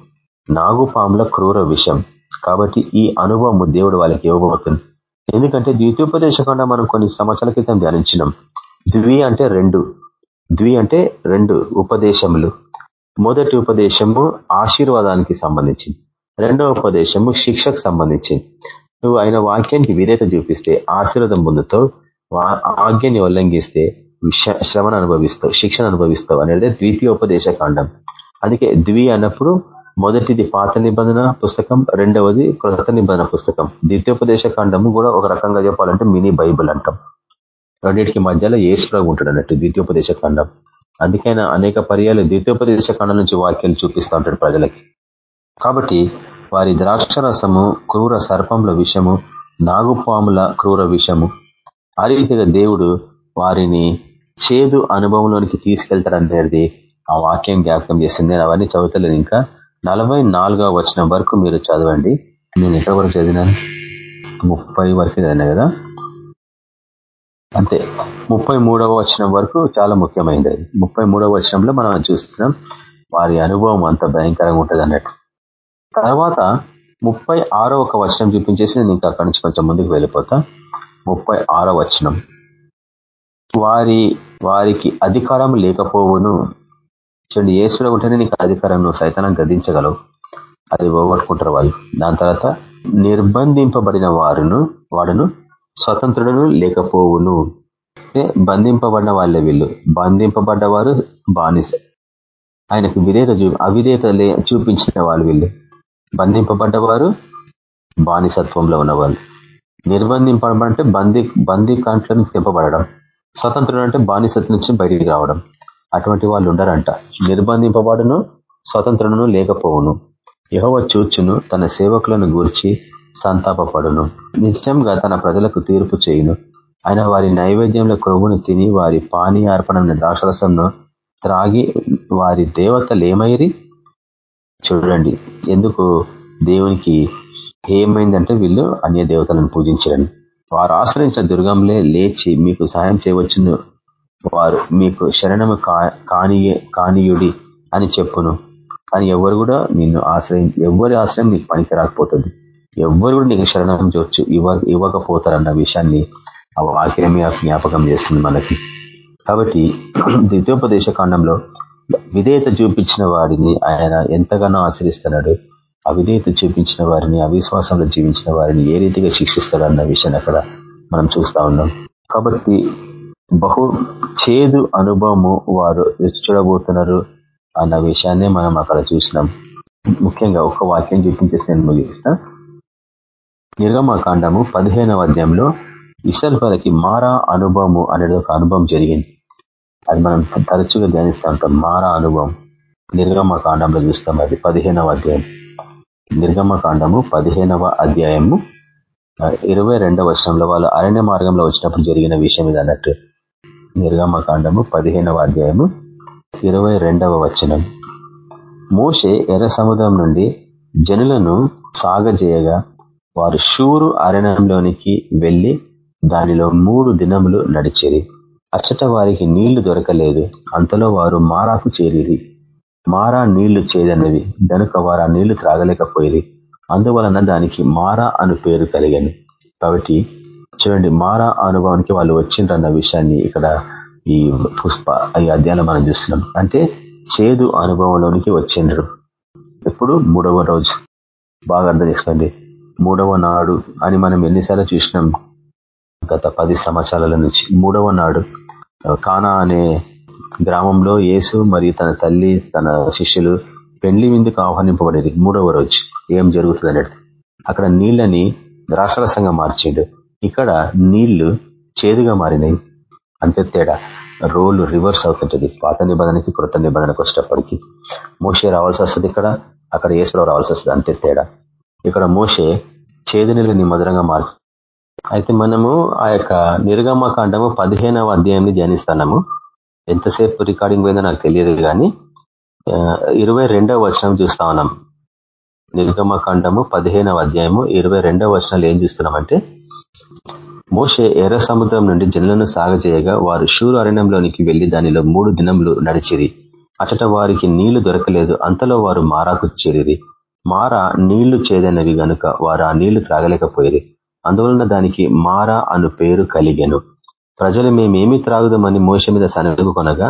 నాగుపాముల క్రూర విషం కాబట్టి ఈ అనుభవము దేవుడు వాళ్ళకి ఇవ్వబోతుంది. ఎందుకంటే ద్వితీయోపదేశకుండా మనం కొన్ని సంవత్సరాల క్రితం ధ్యానించినాం. ద్వి అంటే రెండు. ద్వి అంటే రెండు ఉపదేశములు. మొదటి ఉపదేశము ఆశీర్వాదానికి సంబంధించింది. రెండవ ఉపదేశము శిక్షకు సంబంధించింది. నువ్వు ఆయన వాక్యానికి విధేత చూపిస్తే ఆశీర్వాదం పొందుతావు. ఆజ్ఞని ఉల్లంఘిస్తే శ్రమను అనుభవిస్తావు శిక్షణ అనుభవిస్తావు అనేది ద్వితీయోపదేశ కాండం. అందుకే ద్వి అన్నప్పుడు మొదటిది పాత నిబంధన పుస్తకం రెండవది కృత నిబంధన పుస్తకం. ద్వితీయోపదేశ కాండము కూడా ఒక రకంగా చెప్పాలంటే మినీ బైబుల్ అంటాం. రెండింటికి మధ్యలో ఏసుప్రభు ఉంటాడు అన్నట్టు ద్వితీయోపదేశ కాండం. అందుకైనా అనేక పర్యాలు ద్వితీయోపదేశ కాండం నుంచి వాక్యాలు చూపిస్తూ ఉంటాడు ప్రజలకి. కాబట్టి వారి ద్రాక్షరసము క్రూర సర్పంల విషము నాగుపాముల క్రూర విషము ఆ రీతిగా దేవుడు వారిని చేదు అనుభవంలోనికి తీసుకెళ్తారనేది ఆ వాక్యం జ్ఞాపకం చేసింది నేను అవన్నీ చదువుతలేదు ఇంకా. నలభై నాలుగవ వచనం వరకు మీరు చదవండి. నేను ఎక్కడ వరకు చదివినాను ముప్పై వరకు చదివినా కదా? అంతే. ముప్పై మూడవ వచనం వరకు చాలా ముఖ్యమైనది. అది ముప్పై మూడవ వచనంలో మనం చూస్తున్నాం వారి అనుభవం అంత భయంకరంగా ఉంటుంది అన్నట్టు. తర్వాత ముప్పై ఆరో ఒక వచనం చూపించేసి నేను ఇంకా అక్కడి నుంచి కొంచెం ముందుకు వెళ్ళిపోతా. ముప్పై వచనం. వారి వారికి అధికారం లేకపోవును. చూడండి ఏసులో ఉంటేనే నీకు అధికారం నువ్వు సైతానం గదించగలవు అది పోగొట్టుకుంటారు వాళ్ళు. దాని తర్వాత నిర్బంధింపబడిన వారును వాడును స్వతంత్రుడును లేకపోవును. బంధింపబడిన వాళ్ళే వీళ్ళు. బంధింపబడ్డవారు బానిస. ఆయనకు విధేత అవిధేత చూపించిన వాళ్ళు వీళ్ళు. బంధింపబడ్డవారు బానిసత్వంలో ఉన్నవాళ్ళు. నిర్బంధింపబడంటే బందీ బందీ కాంట్లో నుంచి తెంపబడడం. స్వతంత్రుడు అంటే బానిసత్వం నుంచి బయటికి రావడం. అటువంటి వాళ్ళు ఉండరంట. నిర్బంధింపబడును స్వతంత్రను లేకపోవును. యహోవ చూచును తన సేవకులను గూర్చి సంతాపడును నిజంగా తన ప్రజలకు తీర్పు చేయును. ఆయన వారి నైవేద్యంలో క్రొవ్వును తిని వారి పానీయార్పణ ద్రాక్షరసంను త్రాగి వారి దేవతలు ఏమైరి చూడండి. ఎందుకు దేవునికి ఏమైందంటే వీళ్ళు అన్య దేవతలను పూజించారని. వారు ఆశ్రయించిన దుర్గంలే లేచి మీకు సహాయం చేయవచ్చును. వారు మీకు శరణము కానీయుడి అని చెప్పును. కానీ ఎవరు కూడా నిన్ను ఆశ్రయం ఎవరి ఆశ్రయం నీకు పనికి రాకపోతుంది. ఎవరు కూడా నీకు శరణం చూచ్చు ఇవ్వ ఇవ్వకపోతారన్న విషయాన్ని ఆ వాక్యమే జ్ఞాపకం చేస్తుంది మనకి. కాబట్టి [clears throat] ద్వితీయోపదేశ కాండంలో విధేయత చూపించిన వారిని ఆయన ఎంతగానో ఆశ్రయిస్తున్నాడు. అవిధేయత చూపించిన వారిని అవిశ్వాసంలో జీవించిన వారిని ఏ రీతిగా శిక్షిస్తాడు అన్న విషయాన్ని అక్కడ మనం చూస్తా ఉన్నాం. కాబట్టి బహు చేదు అనుభవము వారు చూడబోతున్నారు అన్న విషయాన్ని మనం అక్కడ చూసినాం. ముఖ్యంగా ఒక వాక్యం చూపించేసి నేను ముగిస్తా. నిర్గమకాండము పదిహేనవ అధ్యాయంలో ఇసల్ఫలకి మారా అనుభవము అనేది ఒక అనుభవం జరిగింది. అది మనం తరచుగా ధ్యానిస్తూ ఉంటాం మారా అనుభవం. నిర్గమకాండంలో చూస్తాం అది పదిహేనవ అధ్యాయం. నిర్గమకాండము పదిహేనవ అధ్యాయము ఇరవై రెండవ వర్షంలో వాళ్ళు అరణ్య మార్గంలో వచ్చినప్పుడు జరిగిన విషయం ఇది అన్నట్టు. నిర్గమకాండము పదిహేనవ అధ్యాయము ఇరవై రెండవ వచనం. మోషే ఎర్ర సముద్రం నుండి జనులను సాగజేయగా వారు షూరు అరణ్యంలోనికి వెళ్ళి దానిలో మూడు దినములు నడిచేది అచ్చట వారికి నీళ్ళు దొరకలేదు. అంతలో వారు మారాకు చేరిది మారా నీళ్ళు చేదన్నవి గనుక వారు ఆ నీళ్ళు త్రాగలేకపోయేది అందువలన దానికి మారా అను పేరు కలిగింది కాబట్టి చూడండి మారా అనుభవానికి వాళ్ళు వచ్చిండ్రన్న విషయాన్ని ఇక్కడ ఈ పుష్ప ఈ అధ్యాయంలో మనం చూస్తున్నాం. అంటే చేదు అనుభవంలోనికి వచ్చిండ్రు. ఎప్పుడు? మూడవ రోజు. బాగా అర్థం చేసుకోండి. మూడవ నాడు అని మనం ఎన్నిసార్లు చూసినాం. గత పది సంవత్సరాల నుంచి మూడవ నాడు. కానా అనే గ్రామంలో యేసు మరియు తన తల్లి తన శిష్యులు పెండ్లి విందుకు ఆహ్వానింపబడేది. మూడవ రోజు ఏం జరుగుతుంది అనేది అక్కడ నీళ్ళని ద్రాక్షరసంగా మార్చిండు. ఇక్కడ నీళ్ళు చేదుగా మారినాయి. అంతే తేడా. రోలు రివర్స్ అవుతుంటది. పాత నిబంధనకి కృత నిబంధనకు వచ్చేటప్పటికి మోసే రావాల్సి వస్తుంది ఇక్కడ. అక్కడ ఏసులో రావాల్సి వస్తుంది. అంతే తేడా. ఇక్కడ మోసే చేదు నీళ్ళని మధురంగా మార్చి అయితే మనము ఆ యొక్క నిర్గమకాండము పదిహేనవ అధ్యాయాన్ని ధ్యానిస్తున్నాము. ఎంతసేపు రికార్డింగ్ పోయిందో నాకు తెలియదు కానీ ఇరవై రెండవ వచనం చూస్తా ఉన్నాం. నిర్గమకాండము పదిహేనవ అధ్యాయము ఇరవై రెండవ వచనాలు ఏం చూస్తున్నామంటే మోషే ఎర్ర సముద్రం నుండి జనులను సాగజేయగా వారు షూరు అరణ్యంలోనికి వెళ్ళి దానిలో మూడు దినములు నడిచిరి. అచట వారికి నీళ్ళు దొరకలేదు అంతలో వారు మారాకు చేరిరి. మారా నీళ్ళు చేదైనవి గనుక వారు ఆ నీళ్ళు త్రాగలేకపోయేది అందువలన దానికి మారా అను పేరు కలిగెను. ప్రజలు మేమేమి త్రాగుదామని మోస మీద సనగొనగా కొనగా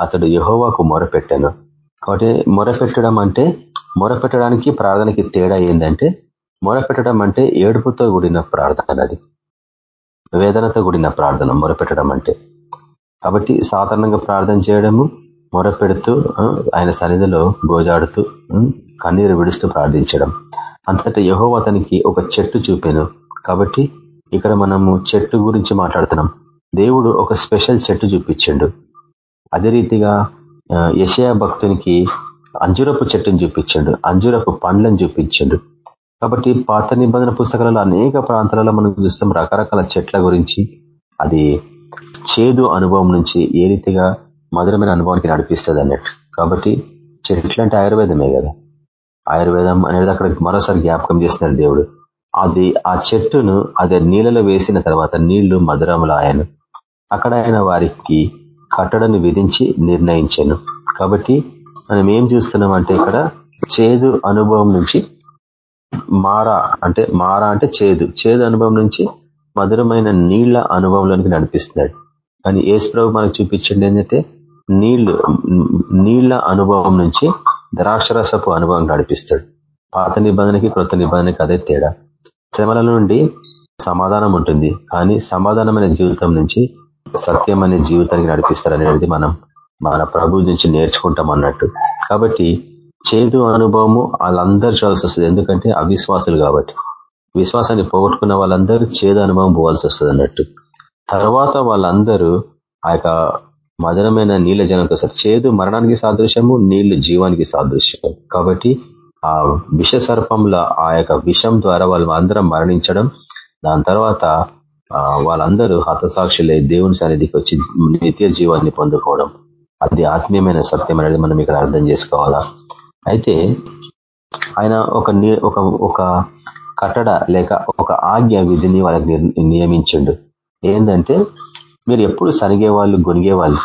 అతడు యహోవాకు మొరపెట్టాను. కాబట్టి మొరపెట్టడం అంటే మొరపెట్టడానికి ప్రార్థనకి తేడా ఏంటంటే మొరపెట్టడం అంటే ఏడుపుతో కూడిన ప్రార్థన అది. వేదనతో కూడిన ప్రార్థన మొరపెట్టడం అంటే. కాబట్టి సాధారణంగా ప్రార్థన చేయడము మొరపెడుతూ ఆయన సన్నిధిలో గోజాడుతూ కన్నీరు విడుస్తూ ప్రార్థించడం. అంతటా యహో అతనికి ఒక చెట్టు చూపాను. కాబట్టి ఇక్కడ మనము చెట్టు గురించి మాట్లాడుతున్నాం. దేవుడు ఒక స్పెషల్ చెట్టు చూపించిండు. అదే రీతిగా యశయ భక్తునికి అంజురపు చెట్టును చూపించండు. అంజురపు పండ్లను చూపించండు. కాబట్టి పాత నిబంధన పుస్తకాలలో అనేక ప్రాంతాలలో మనం చూస్తాం రకరకాల చెట్ల గురించి. అది చేదు అనుభవం నుంచి ఏ రీతిగా మధురమైన అనుభవానికి నడిపిస్తుంది అన్నట్టు. కాబట్టి చెట్లు అంటే ఆయుర్వేదమే కదా. ఆయుర్వేదం అనేది అక్కడ మరోసారి జ్ఞాపకం చేస్తున్నాడు దేవుడు. అది ఆ చెట్టును అది నీళ్ళలో వేసిన తర్వాత నీళ్ళు మధురములు ఆయన అక్కడ ఆయన వారికి కట్టడను విధించి నిర్ణయించాను. కాబట్టి మనం ఏం చూస్తున్నామంటే ఇక్కడ చేదు అనుభవం నుంచి మారా అంటే మారా అంటే చేదు. చేదు అనుభవం నుంచి మధురమైన నీళ్ళ అనుభవంలోనికి నడిపిస్తున్నాడు. కానీ ప్రభు మనకు చూపించండి ఏంటంటే నీళ్ళు నీళ్ళ అనుభవం నుంచి ద్రాక్షరసపు అనుభవం నడిపిస్తాడు. పాత నిబంధనకి కృత నిబంధనకి అదే తేడా. శ్రమల నుండి సమాధానం ఉంటుంది. కానీ సమాధానమైన జీవితం నుంచి సత్యం అనే జీవితానికి నడిపిస్తారు అనేది మనం మన ప్రభు నుంచి నేర్చుకుంటాం అన్నట్టు. కాబట్టి చేదు అనుభవము వాళ్ళందరూ చూడాల్సి వస్తుంది. ఎందుకంటే అవిశ్వాసులు కాబట్టి. విశ్వాసాన్ని పోగొట్టుకున్న వాళ్ళందరూ చేదు అనుభవం పోవాల్సి వస్తుంది అన్నట్టు. తర్వాత వాళ్ళందరూ ఆ యొక్క మధురమైన నీళ్ళ జనంతో సార్ చేదు మరణానికి సాదృశ్యము నీళ్ళు జీవానికి సాదృశ్యం కాబట్టి ఆ విష సర్పంలో ఆ యొక్క విషం ద్వారా వాళ్ళు అందరం మరణించడం దాని తర్వాత వాళ్ళందరూ హతసాక్షులే దేవుని సన్నిధికి వచ్చి నిత్య జీవాన్ని పొందుకోవడం. అది ఆత్మీయమైన సత్యం అనేది మనం ఇక్కడ అర్థం చేసుకోవాలా? అయితే ఆయన ఒక ఒక ఒక కట్టడ లేక ఒక ఆజ్ఞ విధిని వాళ్ళకి నియమించిండు. ఏంటంటే మీరు ఎప్పుడు సరిగే వాళ్ళు గొనిగే వాళ్ళు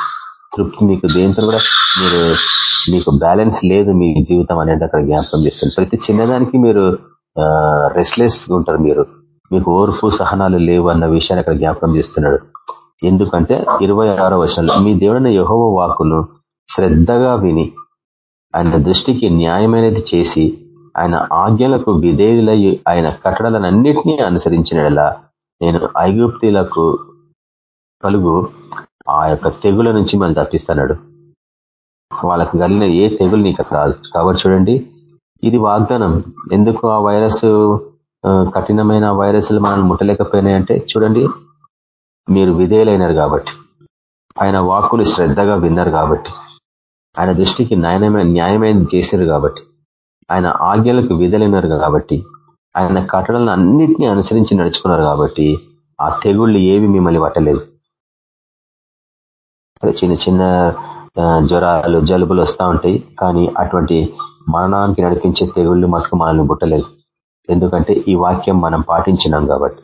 తృప్తి మీకు దేంతో కూడా మీరు మీకు బ్యాలెన్స్ లేదు మీ జీవితం అనేది అక్కడ జ్ఞాపకం చేస్తుంది. ప్రతి చిన్నదానికి మీరు రెస్ట్లెస్ ఉంటారు మీరు. మీకు ఓర్పు సహనాలు లేవు అన్న విషయాన్ని అక్కడ జ్ఞాపకం చేస్తున్నాడు. ఎందుకంటే ఇరవై ఆరో వర్షంలో మీ దేవుడిన యహోవ వాకును శ్రద్ధగా విని ఆయన దృష్టికి న్యాయమైనది చేసి ఆయన ఆజ్ఞలకు విధేయులై ఆయన కట్టడాలన్నింటినీ అనుసరించినలా నేను ఐగుప్తులకు కలుగు ఆ యొక్క తెగుల నుంచి మనం తప్పిస్తున్నాడు వాళ్ళకి కలిగిన ఏ తెగులు నీకు రాదు కాబట్టి చూడండి ఇది వాగ్దానం. ఎందుకు ఆ వైరస్ కఠినమైన వైరస్లు మనల్ని ముట్టలేకపోయినాయంటే చూడండి మీరు విధేయులైనారు కాబట్టి ఆయన వాక్కులు శ్రద్ధగా విన్నారు కాబట్టి ఆయన దృష్టికి న్యాయమైన న్యాయమైన చేశారు కాబట్టి ఆయన ఆజ్ఞలకు విధులైనారు కాబట్టి ఆయన కట్టడలను అన్నింటినీ అనుసరించి నడుచుకున్నారు కాబట్టి ఆ తెగుళ్ళు ఏవి మిమ్మల్ని పట్టలేదు. చిన్న చిన్న జ్వరాలు జలుబులు వస్తూ ఉంటాయి కానీ అటువంటి మరణానికి నడిపించే తెగుళ్ళు మటుకు మనల్ని బుట్టలేదు ఎందుకంటే ఈ వాక్యం మనం పాటించినాం కాబట్టి.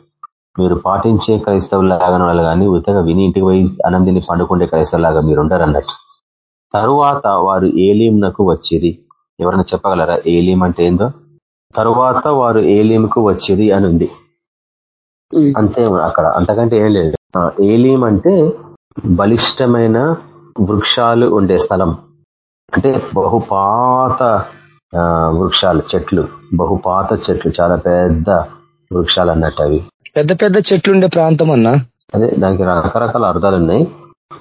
మీరు పాటించే క్రైస్తవులాగా వాళ్ళు కానీ ఉత్తగా విని ఇంటికి పోయి అనందిని పండుకుండే క్రైస్తవులాగా మీరు ఉండరన్నట్టు తరువాత వారు ఏలీంనకు వచ్చిరి. ఎవరైనా చెప్పగలరా? ఏలీం అంటే ఏందో? తరువాత వారు ఏలీంకు వచ్చిరి అని ఉంది. అంతే అక్కడ. అంతకంటే ఏం లేదు. ఏలీం అంటే బలిష్టమైన వృక్షాలు ఉండే స్థలం. అంటే బహుపాత వృక్షాలు చెట్లు బహుపాత చెట్లు చాలా పెద్ద వృక్షాలు అన్నట్టు అవి. పెద్ద పెద్ద చెట్లు ఉండే ప్రాంతం అన్నా? అదే దానికి రకరకాల అర్థాలు ఉన్నాయి.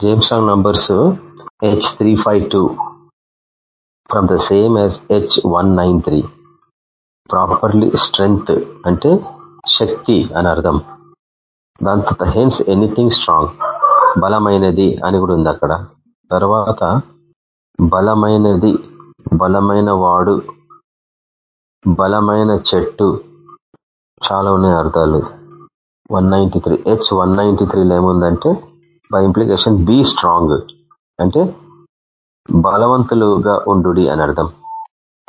James wrong numbers H three five two from the same as H one nine three properly strength అంటే శక్తి అని అర్థం. దాంతో హెన్స్ ఎనీథింగ్ స్ట్రాంగ్ బలమైనది అని కూడా ఉంది అక్కడ. తర్వాత బలమైనది బలమైన వాడు బలమైన చెట్టు. చాలా ఉన్నాయి అర్థాలు. One ninety three H one ninety త్రీలో ఏముందంటే బై ఇంప్లికేషన్ బీ స్ట్రాంగ్ అంటే బలవంతులుగా ఉండు అని అర్థం.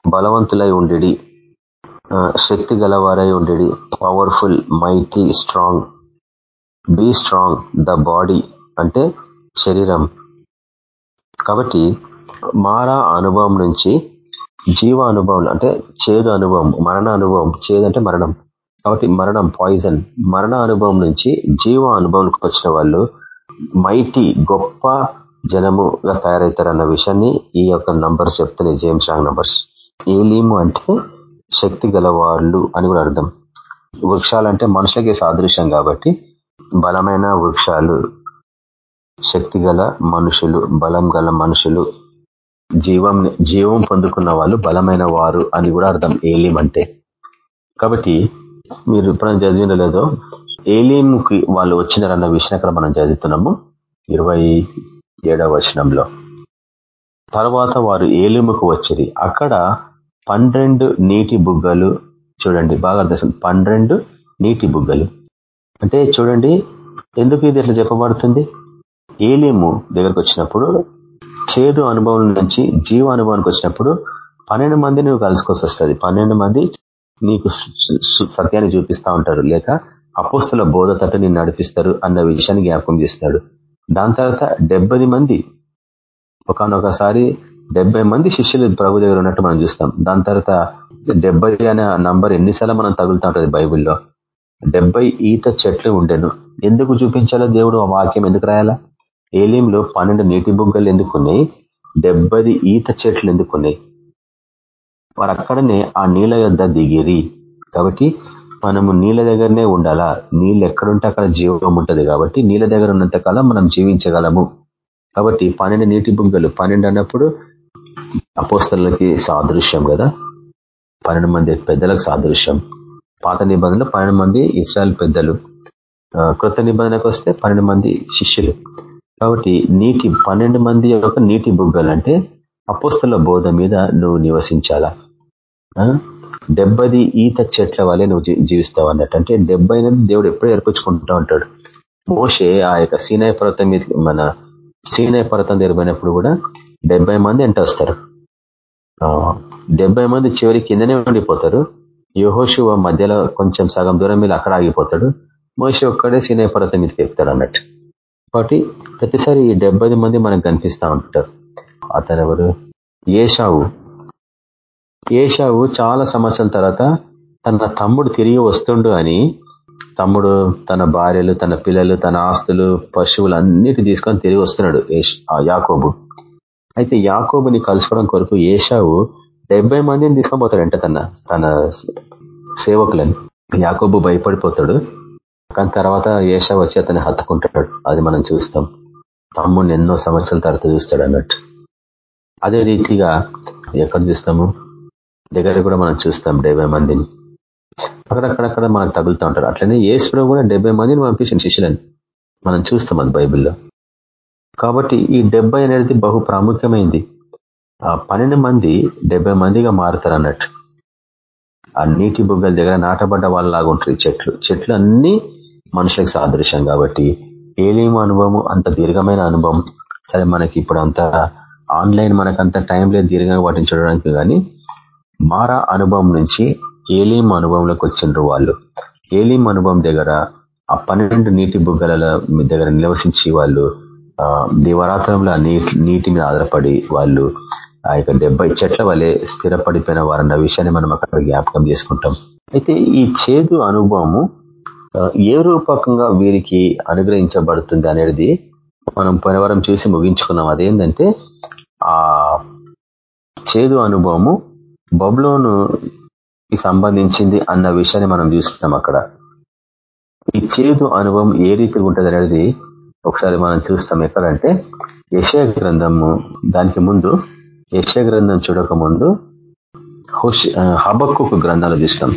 బలవంతులై ఉండి శక్తి గలవారై ఉండి powerful mighty strong be strong the body అంటే శరీరం. కాబట్టి మారా అనుభవం నుంచి జీవ అనుభవం అంటే చేదు అనుభవం మరణ అనుభవం చేదు అంటే మరణం. కాబట్టి మరణం పాయిజన్ మరణ అనుభవం నుంచి జీవ అనుభవంకి వచ్చిన వాళ్ళు మైటీ గొప్ప జనముగా తయారవుతారన్న విషయాన్ని ఈ యొక్క నంబర్స్ చెప్తున్నాయి జేమ్స్ రాంగ్ నంబర్స్ ఏలీము అంటే శక్తి గలవాళ్ళు అని కూడా అర్థం. వృక్షాలంటే మనుషులకి సాదృశ్యం కాబట్టి బలమైన వృక్షాలు శక్తి గల మనుషులు బలం గల మనుషులు జీవం జీవం పొందుకున్న వాళ్ళు బలమైన వారు అని కూడా అర్థం. ఏలిం అంటే కాబట్టి మీరు ఎప్పుడైనా చదివిన లేదో ఏలింకి వాళ్ళు వచ్చినారన్న విషయం అక్కడ మనం చదువుతున్నాము. ఇరవై ఏడవ వచనంలో. తర్వాత వారు ఏలిముకు వచ్చింది అక్కడ పన్నెండు నీటి బుగ్గలు చూడండి బాగా అర్థం పన్నెండు నీటి బుగ్గలు. అంటే చూడండి ఎందుకు ఇది ఎట్లా చెప్పబడుతుంది? ఏలిము దగ్గరకు వచ్చినప్పుడు చేదు అనుభవం నుంచి జీవ అనుభవానికి వచ్చినప్పుడు పన్నెండు మంది నువ్వు కలుసుకొచ్చి వస్తుంది. పన్నెండు మంది నీకు సత్యాన్ని చూపిస్తా ఉంటారు. లేక అపోస్తుల బోధ తట్టు నేను నడిపిస్తారు అన్న విషయాన్ని జ్ఞాపకం చేస్తాడు. దాని తర్వాత డెబ్బై మంది ఒకనొకసారి డెబ్బై మంది శిష్యులు ప్రభు దగ్గర ఉన్నట్టు మనం చూస్తాం. దాని తర్వాత డెబ్బై అనే నంబర్ ఎన్నిసార్లు మనం తగులుతా ఉంటుంది బైబిల్లో. డెబ్బై ఈత చెట్లు ఉండెను. ఎందుకు చూపించాలో దేవుడు ఆ వాక్యం? ఎందుకు రాయాలా? ఏలింలో పన్నెండు నీటి బుగ్గలు ఎందుకున్నాయి? డెబ్బది ఈత చెట్లు ఎందుకున్నాయి? వారు అక్కడనే ఆ నీళ్ళ యొద్ దిగిరి. కాబట్టి మనము నీళ్ళ దగ్గరనే ఉండాలా? నీళ్ళు ఎక్కడుంటే అక్కడ జీవం ఉంటుంది కాబట్టి నీళ్ళ దగ్గర ఉన్నంత కాలం మనం జీవించగలము. కాబట్టి పన్నెండు నీటి బుగ్గలు పన్నెండు అన్నప్పుడు అపోస్తలకి సాదృశ్యం కదా? పన్నెండు మంది పెద్దలకు సాదృశ్యం. పాత నిబంధనలు పన్నెండు మంది ఇస్రాయల్ పెద్దలు. కృత నిబంధనకు వస్తే పన్నెండు మంది శిష్యులు. కాబట్టి నీటి పన్నెండు మంది యొక్క నీటి బుగ్గలు అంటే అపోస్తల బోధ మీద నువ్వు నివసించాలా? డెబ్బది ఈత చెట్ల వల్లే నువ్వు జీవిస్తావు అన్నట్టు. అంటే డెబ్బై దేవుడు ఎప్పుడూ ఏర్పించుకుంటూ ఉంటాడు. మోసే ఆ యొక్క సీనాయ పర్వతం మీద మన సీనాయ పర్వతం దగ్గర కూడా డెబ్బై మంది ఎంట వస్తారు. డెబ్బై మంది చివరి కిందనే ఉండిపోతారు. యోహోషువ మధ్యలో కొంచెం సగం దూరం మీద అక్కడ ఆగిపోతాడు. మోసే ఒక్కడే సీనాయ పర్వతం మీదకి ఎక్కుతాడు అన్నట్టు. కాబట్టి ప్రతిసారి ఈ డెబ్బై మంది మనకు కనిపిస్తూ ఉంటారు. అతను ఎవరు ఏషావు. ఏషావు చాలా సంవత్సరాల తర్వాత తన తమ్ముడు తిరిగి వస్తుండు అని తమ్ముడు తన భార్యలు తన పిల్లలు తన ఆస్తులు పశువులు అన్నిటి తీసుకొని తిరిగి వస్తున్నాడు యాకోబు. అయితే యాకోబుని కలుసుకోవడం కొరకు ఏషావు డెబ్బై మందిని తీసుకొని పోతాడంట తన తన సేవకులని. యాకోబు భయపడిపోతాడు. కానీ తర్వాత ఏషా వచ్చి అతన్ని హత్తుకుంటాడు. అది మనం చూస్తాం. తమ్ముడిని ఎన్నో సంవత్సరాల తర్వాత చూస్తాడు అన్నట్టు. అదే రీతిగా ఎక్కడ చూస్తాము? దగ్గర కూడా మనం చూస్తాం డెబ్బై మందిని. అక్కడక్కడక్కడ మనకు తగులుతూ ఉంటారు. అట్లనే ఏసులో కూడా డెబ్బై మందిని పంపించిన శిష్యులని మనం చూస్తాం అది బైబిల్లో. కాబట్టి ఈ డెబ్బై అనేది బహు ప్రాముఖ్యమైంది. ఆ పన్నెండు మంది డెబ్బై మందిగా మారుతారు అన్నట్టు. ఆ నీటి బుగ్గల దగ్గర నాటబడ్డ వాళ్ళలాగా ఉంటారు చెట్లు చెట్లు. అన్ని మనుషులకు సాదృశ్యం కాబట్టి ఏలేము అనుభవం అంత దీర్ఘమైన అనుభవం. సరే మనకి ఇప్పుడు అంత ఆన్లైన్ మనకంత టైం లేదు దీర్ఘంగా వాటిని చూడడానికి కానీ మారా అనుభవం నుంచి ఏలీం అనుభవంలోకి వచ్చిండ్రు వాళ్ళు. ఏలీం అనుభవం దగ్గర ఆ పన్నెండు నీటి బుగ్గల దగ్గర నివసించి వాళ్ళు దివరాత్రంలో నీటి నీటి మీద ఆధారపడి వాళ్ళు ఆ యొక్క డెబ్బై చెట్ల వలె స్థిరపడిపోయిన వారన్న విషయాన్ని మనం అక్కడ జ్ఞాపకం చేసుకుంటాం. అయితే ఈ చేదు అనుభవము ఏ రూపకంగా వీరికి అనుగ్రహించబడుతుంది అనేది మనం పోయినవరం చూసి ముగించుకున్నాం. అదేంటంటే ఆ చేదు అనుభవము బబులోను సంబంధించింది అన్న విషయాన్ని మనం చూస్తున్నాం అక్కడ. ఈ చేదు అనుభవం ఏ రీతిగా ఉంటుంది అనేది ఒకసారి మనం చూస్తాం. ఎక్కడంటే యశయ గ్రంథము దానికి ముందు యశయ గ్రంథం చూడక ముందు హబక్కు గ్రంథాలు చూస్తాం.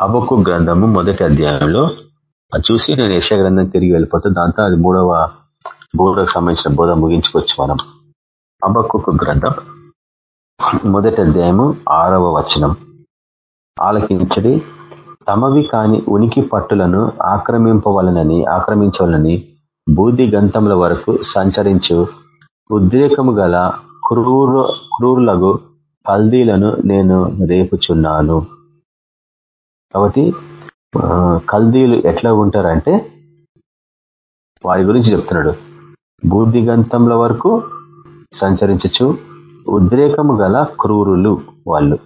హబక్కు గ్రంథము మొదటి అధ్యాయంలో అది చూసి నేను యశయ గ్రంథం తిరిగి వెళ్ళిపోతే దాంతో అది మూడవ బోధకు సంబంధించిన బోధ ముగించుకోవచ్చు మనం. అబక్కు గ్రంథం మొదటి అధ్యాయము ఆరవ వచనం. ఆలకించడి తమవి కాని ఉనికి పట్టులను ఆక్రమింపవలనని ఆక్రమించవలని బూది గంతముల వరకు సంచరించు. ఉద్రేకము గల క్రూర క్రూరులకు కల్దీలను నేను రేపుచున్నాను. కాబట్టి కల్దీయులు ఎట్లా ఉంటారంటే వారి గురించి చెప్తున్నాడు. బూదిగంతంల వరకు సంచరించచ్చు. ఉద్రేకము గల క్రూరులు వాళ్ళు.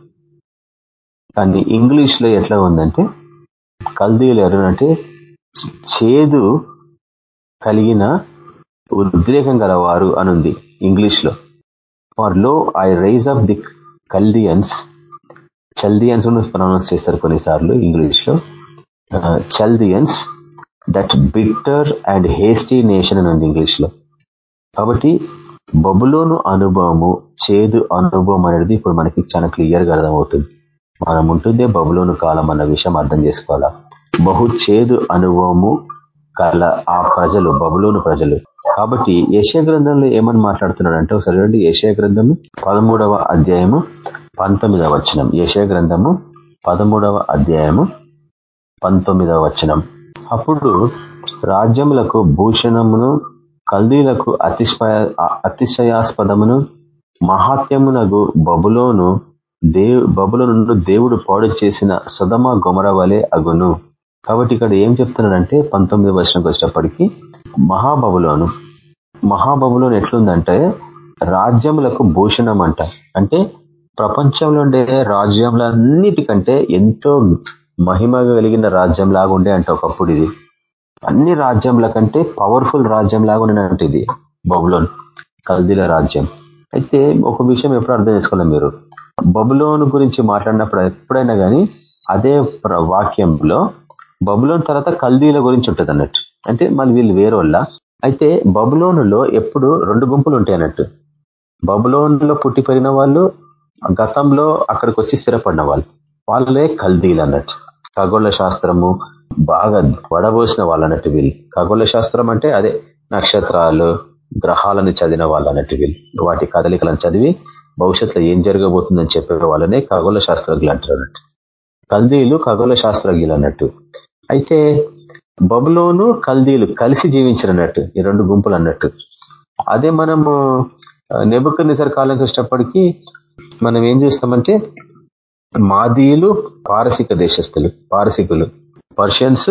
కానీ ఇంగ్లీష్లో ఎట్లా ఉందంటే కల్దీయులు ఎవరంటే చేదు కలిగిన ఉద్రేకం గలవారు అనుంది ఇంగ్లీష్లో for lo I raise up the Chaldeans. Chaldeans pronounce చేస్తారు కొన్నిసార్లు ఇంగ్లీష్లో Chaldeans that bitter and hasty nation అని ఉంది ఇంగ్లీష్లో. కాబట్టి బబులోను అనుభవము చేదు అనుభవం అనేది ఇప్పుడు మనకి చాలా క్లియర్గా అర్థమవుతుంది. మనం ఉంటుందే బబులోను కాలం అన్న విషయం అర్థం చేసుకోవాలా? బహు చేదు అనుభవము కల ఆ ప్రజలు బబులోను ప్రజలు. కాబట్టి ఏషియా గ్రంథంలో ఏమని మాట్లాడుతున్నాడు అంటే ఒకసారి చూడండి గ్రంథము పదమూడవ అధ్యాయము పంతొమ్మిదవ వచనం. ఏషియా గ్రంథము పదమూడవ అధ్యాయము పంతొమ్మిదవ వచనం. అప్పుడు రాజ్యములకు భూషణమును కల్దీలకు అతిశయ అతిశయాస్పదమును మహాత్యమునగు బబులోను దేవు బబులోను దేవుడు పాడు చేసిన సుధమ గుమర వలె అగును. కాబట్టి ఇక్కడ ఏం చెప్తున్నాడంటే పంతొమ్మిది వర్షంకి వచ్చేటప్పటికి మహాబబులోను. మహాబబులోను ఎట్లుందంటే రాజ్యములకు భూషణం అంట. అంటే ప్రపంచంలో ఉండే రాజ్యములన్నిటికంటే ఎంతో మహిమ కలిగిన రాజ్యం లాగా ఉండే అంట ఒకప్పుడు ఇది. అన్ని రాజ్యంల కంటే పవర్ఫుల్ రాజ్యం లాగా ఉన్నట్టు ఇది. బబులోన్ కల్దీల రాజ్యం. అయితే ఒక విషయం ఎప్పుడు అర్థం చేసుకోవాలి మీరు. బబులోన్ గురించి మాట్లాడినప్పుడు ఎప్పుడైనా కానీ అదే వాక్యంలో బబులోన్ తర్వాత కల్దీల గురించి ఉంటుంది అన్నట్టు. అంటే మళ్ళీ వీళ్ళు వేరోళ్ళ అయితే బబులోనులో ఎప్పుడు రెండు గుంపులు ఉంటాయి అన్నట్టు. బబులోన్లో పుట్టి పెరిగిన వాళ్ళు గతంలో అక్కడికి వచ్చి స్థిరపడిన వాళ్ళు. వాళ్ళే కల్దీలు అన్నట్టు. ఖగోళ శాస్త్రము బాగా వడబోసిన వాళ్ళు అన్నట్టు వీళ్ళు. ఖగోళ శాస్త్రం అంటే అదే నక్షత్రాలు గ్రహాలను చదివిన వాళ్ళు అన్నట్టు వీళ్ళు. వాటి కదలికలను చదివి భవిష్యత్తులో ఏం జరగబోతుందని చెప్పే వాళ్ళనే ఖగోళ శాస్త్రజ్ఞులు అంటారు అన్నట్టు. కల్దీలు ఖగోళ శాస్త్రజ్ఞులు అన్నట్టు. అయితే బబులోను కల్దీలు కలిసి జీవించినట్టు ఈ రెండు గుంపులు అన్నట్టు. అదే మనము నెబుక నిజర్ కాలం వచ్చేటప్పటికీ మనం ఏం చూస్తామంటే మాదీయులు పారసిక దేశస్థులు పారసికులు. పర్షియన్స్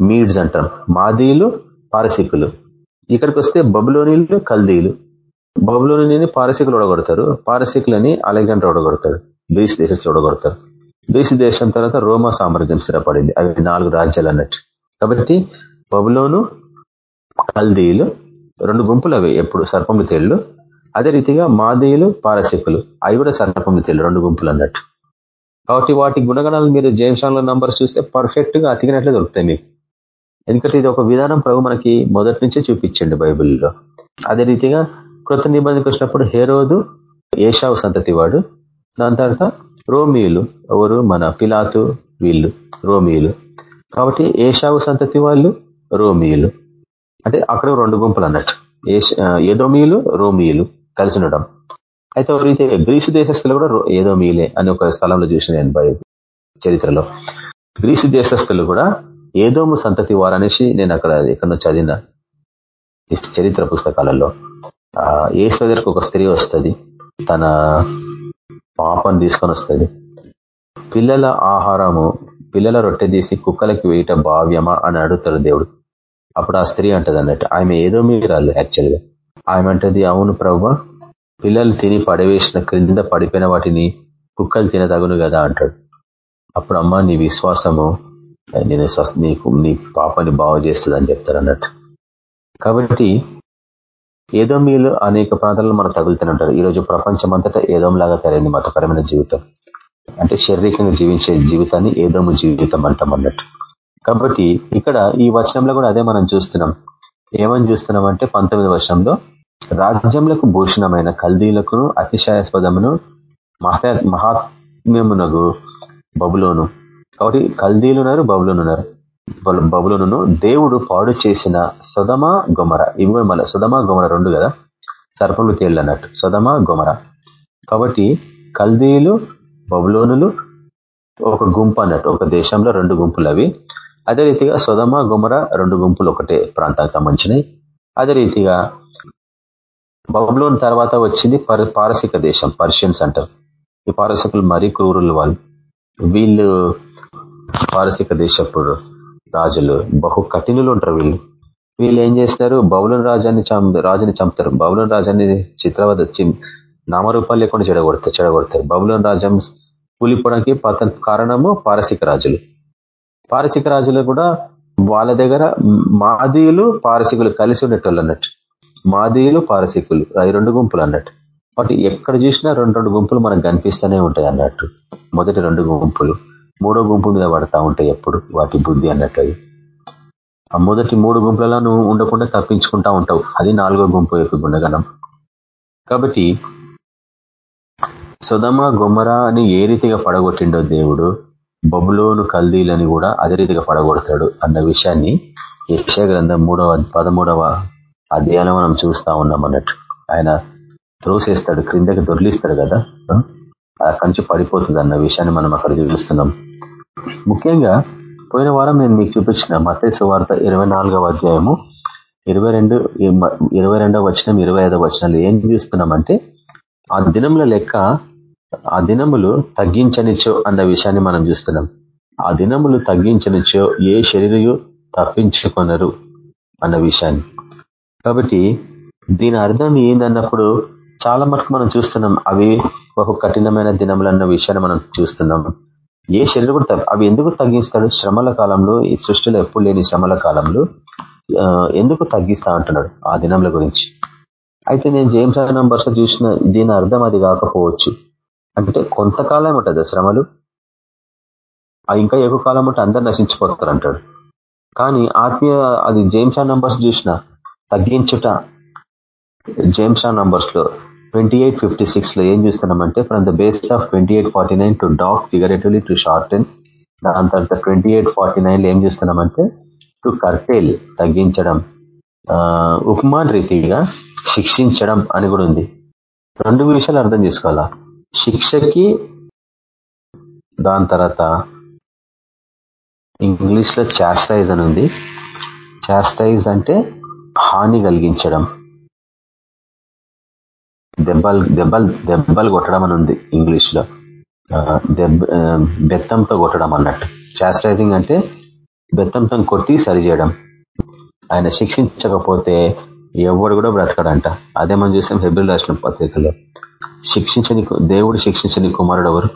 మీడ్స్ అంటాం. మాదీయులు పారసికులు. ఇక్కడికి వస్తే బబులోనీలు కల్దీయులు బబులోని పారసికులు ఓడగొడతారు. పారసికులని అలెగ్జాండర్ ఓడగొడతారు గ్రీస్ దేశంలో ఓడగొడతారు. గ్రీస్ దేశం తర్వాత రోమా సామ్రాజ్యం స్థిరపడింది. అవి నాలుగు రాజ్యాలు అన్నట్టు. కాబట్టి బబులోను కల్దీయులు రెండు గుంపులు అవి ఎప్పుడు సర్పములు తేళ్ళు అదే రీతిగా మాదీయులు పారసికులు. అవి కూడా సర్పములు తేళ్ళు రెండు గుంపులు అన్నట్టు. కాబట్టి వాటి గుణగణాలు మీరు జేమ్సాన్ల నంబర్స్ చూస్తే పర్ఫెక్ట్గా అతికినట్లే దొరుకుతాయి మీకు. ఎందుకంటే ఇది ఒక విధానం ప్రభు మనకి మొదటి నుంచే చూపించండి బైబిల్లో. అదే రీతిగా కృత నిబంధనకు వచ్చినప్పుడు హేరోదు ఏషావు సంతతి వాడు. దాని తర్వాత రోమియులు ఎవరు? మన పిలాతు వీళ్ళు రోమియులు. కాబట్టి ఏషావు సంతతి వాళ్ళు రోమియులు. అంటే అక్కడ రెండు గుంపులు అన్నట్టు. ఏదోమియులు రోమియులు కలిసి ఉండడం. అయితే రీతి గ్రీసు దేశస్తులు కూడా ఏదో మీలే అని ఒక స్థలంలో చూసిన నేను చరిత్రలో. గ్రీసు దేశస్తులు కూడా ఏదోము సంతతి వారనేసి నేను అక్కడ ఎక్కడో చదివిన చరిత్ర పుస్తకాలలో. ఏసు దగ్గరకు ఒక స్త్రీ వస్తుంది. తన పాపను తీసుకొని వస్తుంది. పిల్లల ఆహారము పిల్లల రొట్టె తీసి కుక్కలకి వేయట భావ్యమా అని అడుగుతాడు దేవుడు. అప్పుడు ఆ స్త్రీ అంటది అన్నట్టు ఆమె ఏదో మీరాలు యాక్చువల్గా. ఆమె అంటది అవును ప్రభు పిల్లలు తిని పడవేసిన క్రింద పడిపోయిన వాటిని కుక్కలు తినదగును కదా అంటాడు. అప్పుడు అమ్మ నీ విశ్వాసము నేను నీకు నీ పాపని బాగు చేస్తుంది అని చెప్తారు అన్నట్టు. కాబట్టి ఏదో మీలు అనేక ప్రాంతాల్లో మనం తగులుతుంటారు ఈరోజు ప్రపంచం అంతటా ఏదోలాగా తరైంది మతపరమైన జీవితం. అంటే శారీరకంగా జీవించే జీవితాన్ని ఏదోము జీవితం అంటాం అన్నట్టు. కాబట్టి ఇక్కడ ఈ వచనంలో కూడా అదే మనం చూస్తున్నాం. ఏమని చూస్తున్నాం అంటే పంతొమ్మిది వర్షంలో రాజ్యములకు భూషణమైన కల్దీలకును అతిశయాస్పదమును మహా మహాత్మ్యమునగు బబులోను. కాబట్టి కల్దీలున్నారు బబులోనున్నారు. బబులోను దేవుడు పాడు చేసిన సుధమ గొమర. ఇవి కూడా మళ్ళీ సుధమ గొమర రెండు కదా? సర్పములు తేళ్ళు అన్నట్టు సుధమ గొమర. కాబట్టి కల్దీలు బబులోనులు ఒక గుంపు అన్నట్టు. ఒక దేశంలో రెండు గుంపులు అవి. అదే రీతిగా సుధమ గుమర రెండు గుంపులు ఒకటే ప్రాంతానికి సంబంధించినవి. అదే రీతిగా బబులోన్ తర్వాత వచ్చింది పారసిక దేశం పర్షియన్స్ అంటారు ఈ పారసికులు మరీ క్రూరులు వాళ్ళు. వీళ్ళు పారసిక దేశపు రాజులు బహు కఠినులు ఉంటారు వీళ్ళు. వీళ్ళు ఏం చేస్తారు? బౌలన్ రాజాన్ని రాజుని చంపుతారు. బౌలన్ రాజాన్ని చిత్రవద నామరూపాలు లేకుండా చెడగొడతారు చెడగొడతారు. బౌలన్ రాజ్యం కూలిపోవడానికి పత కారణము పారసిక రాజులు. పారసిక రాజులు కూడా వాళ్ళ దగ్గర మాదీయులు పారసికులు కలిసి ఉండేటోళ్ళు అన్నట్టు. మాదీయులు పారసీకులు. అవి రెండు గుంపులు అన్నట్టు. వాటి ఎక్కడ చూసినా రెండు రెండు గుంపులు మనకు కనిపిస్తూనే ఉంటాయి అన్నట్టు. మొదటి రెండు గుంపులు. మూడో గుంపు మీద పడతా ఉంటాయి ఎప్పుడు వాటి బుద్ధి అన్నట్టు ఆ మొదటి మూడు గుంపులలో నువ్వు ఉండకుండా తప్పించుకుంటా ఉంటావు. అది నాలుగో గుంపు యొక్క గుణగణం. కాబట్టి సుధమ గుమ్మరా అని ఏ రీతిగా పడగొట్టిండో దేవుడు బబులోను కల్దీలని కూడా అదే రీతిగా పడగొడతాడు అన్న విషయాన్ని యక్ష గ్రంథం మూడవ పదమూడవ అధ్యాయంలో మనం చూస్తా ఉన్నాం అన్నట్టు. ఆయన త్రోసేస్తాడు క్రిందకి దొర్లిస్తాడు కదా అక్కడి నుంచి పడిపోతుంది అన్న విషయాన్ని మనం అక్కడ చూపిస్తున్నాం. ముఖ్యంగా పోయిన వారం నేను మీకు చూపించిన మతేసు వార్త ఇరవై నాలుగవ అధ్యాయము ఇరవై రెండు ఇరవై రెండవ వచనం ఇరవై ఐదవ వచనాలు ఏం చూస్తున్నామంటే ఆ దినముల లెక్క ఆ దినములు తగ్గించనిచ్చో అన్న విషయాన్ని మనం చూస్తున్నాం. ఆ దినములు తగ్గించనిచ్చో ఏ శరీరయు తప్పించుకొనరు అన్న విషయాన్ని. కాబట్టి దీని అర్థం ఏందన్నప్పుడు చాలా మటుకు మనం చూస్తున్నాం అవి బహు కఠినమైన దినములు అన్న విషయాన్ని మనం చూస్తున్నాం. ఏ శరీరం కూడా అవి ఎందుకు తగ్గిస్తాడు? శ్రమల కాలంలో ఈ సృష్టిలో ఎప్పుడు లేని శ్రమల కాలంలో ఎందుకు తగ్గిస్తా అంటున్నాడు ఆ దినముల గురించి. అయితే నేను జేమ్స్ నంబర్స్ చూసిన దీని అర్థం అది కాకపోవచ్చు. అంటే కొంతకాలం ఉంటుంది శ్రమలు. ఇంకా ఎక్కువ కాలం ఉంటే అందరు నశించిపోతారు అంటాడు కానీ ఆత్మీయ అది జేమ్స్ నంబర్స్ చూసిన తగ్గించుట. జేమ్స్ నంబర్స్లో ట్వంటీ ఎయిట్ ఫిఫ్టీ సిక్స్లో ఏం చూస్తున్నామంటే from the base of twenty eight forty nine to dock figuratively to shorten దాని తర్వాత ట్వంటీ ఎయిట్ ఫార్టీ నైన్లో ఏం చూస్తున్నామంటే టు కర్టేల్ తగ్గించడం. ఉపమాన్ రీతిగా శిక్షించడం అని కూడా ఉంది. రెండు విషయాలు అర్థం చేసుకోవాలా? శిక్షకి దాని తర్వాత ఇంగ్లీష్లో చాస్టైజ్ అని ఉంది. చాస్టైజ్ అంటే హాని కలిగించడం. దెబ్బలు దెబ్బలు దెబ్బలు కొట్టడం అని ఉంది ఇంగ్లీష్లో బెత్తంతో కొట్టడం అన్నట్టు. చాస్టైజింగ్ అంటే బెత్తంతో కొట్టి సరిచేయడం ఆయన శిక్షించకపోతే ఎవడు కూడా బ్రతకడంట. అదే మనం చూసాం హెబ్రిల్ రాసిన పత్రికలో. శిక్షించని దేవుడు శిక్షించని కుమారుడు ఎవరు?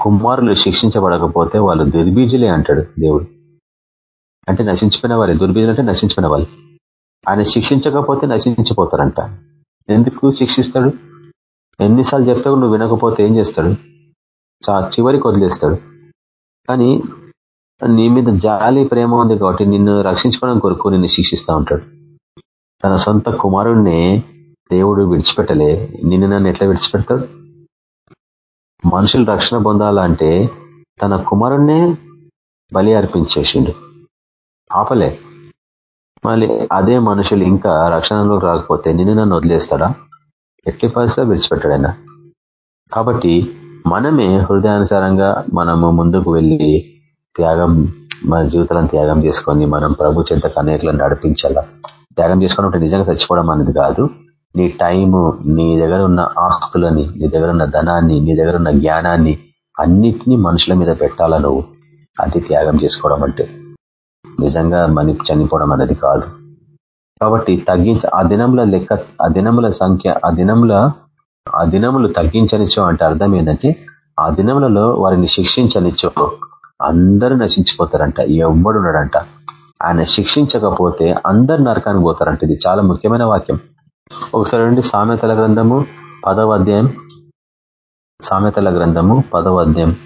కుమారులు శిక్షించబడకపోతే వాళ్ళు దుర్బీజులే అంటాడు దేవుడు. అంటే నశించిపోయిన వారే దుర్బీజులు అంటే నశించిపోయిన వాళ్ళు ఆయన శిక్షించకపోతే నశించిపోతారంట. ఎందుకు శిక్షిస్తాడు? ఎన్నిసార్లు చెప్తావు నువ్వు వినకపోతే ఏం చేస్తాడు? చా చివరికి వదిలేస్తాడు. కానీ నీ మీద జాలి ప్రేమ ఉంది కాబట్టి నిన్ను రక్షించుకోవడం కొరకు నిన్ను శిక్షిస్తూ ఉంటాడు. తన సొంత కుమారుణ్ణి దేవుడు విడిచిపెట్టలే. నిన్ను నన్ను ఎట్లా విడిచిపెడతాడు? మనుషులు రక్షణ పొందాలంటే తన కుమారుణ్ణే బలి అర్పించేసిండు. ఆపలే. మళ్ళీ అదే మనుషులు ఇంకా రక్షణలోకి రాకపోతే నిన్ను నన్ను వదిలేస్తాడా? ఎట్టి పరిస్థితిలో విడిచిపెట్టాడైనా కాబట్టి మనమే హృదయానుసారంగా మనము ముందుకు వెళ్ళి త్యాగం మన జీవితాలను త్యాగం చేసుకొని మనం ప్రభు చెంత కన్నీరులను నడిపించాలా? త్యాగం చేసుకోవడం నిజంగా చచ్చిపోవడం అనేది కాదు. నీ టైము నీ దగ్గర ఉన్న ఆస్తులని నీ దగ్గర ఉన్న ధనాన్ని నీ దగ్గర ఉన్న జ్ఞానాన్ని అన్నిటినీ మనుషుల మీద పెట్టాలా నువ్వు? అది త్యాగం చేసుకోవడం అంటే. నిజంగా మని చనిపోవడం అనేది కాదు. కాబట్టి తగ్గించ ఆ దినముల లెక్క ఆ దినముల సంఖ్య ఆ దినముల ఆ దినములు తగ్గించనిచ్చో అంటే అర్థం ఏంటంటే ఆ దినములలో వారిని శిక్షించనిచ్చో అందరూ నశించిపోతారంట. ఎవడున్నాడంట ఆయన శిక్షించకపోతే అందరు నరకానికి పోతారంట. ఇది చాలా ముఖ్యమైన వాక్యం. ఒకసారి సామెతల గ్రంథము పదవ అధ్యాయం. సామెతల గ్రంథము పదవ అధ్యాయం.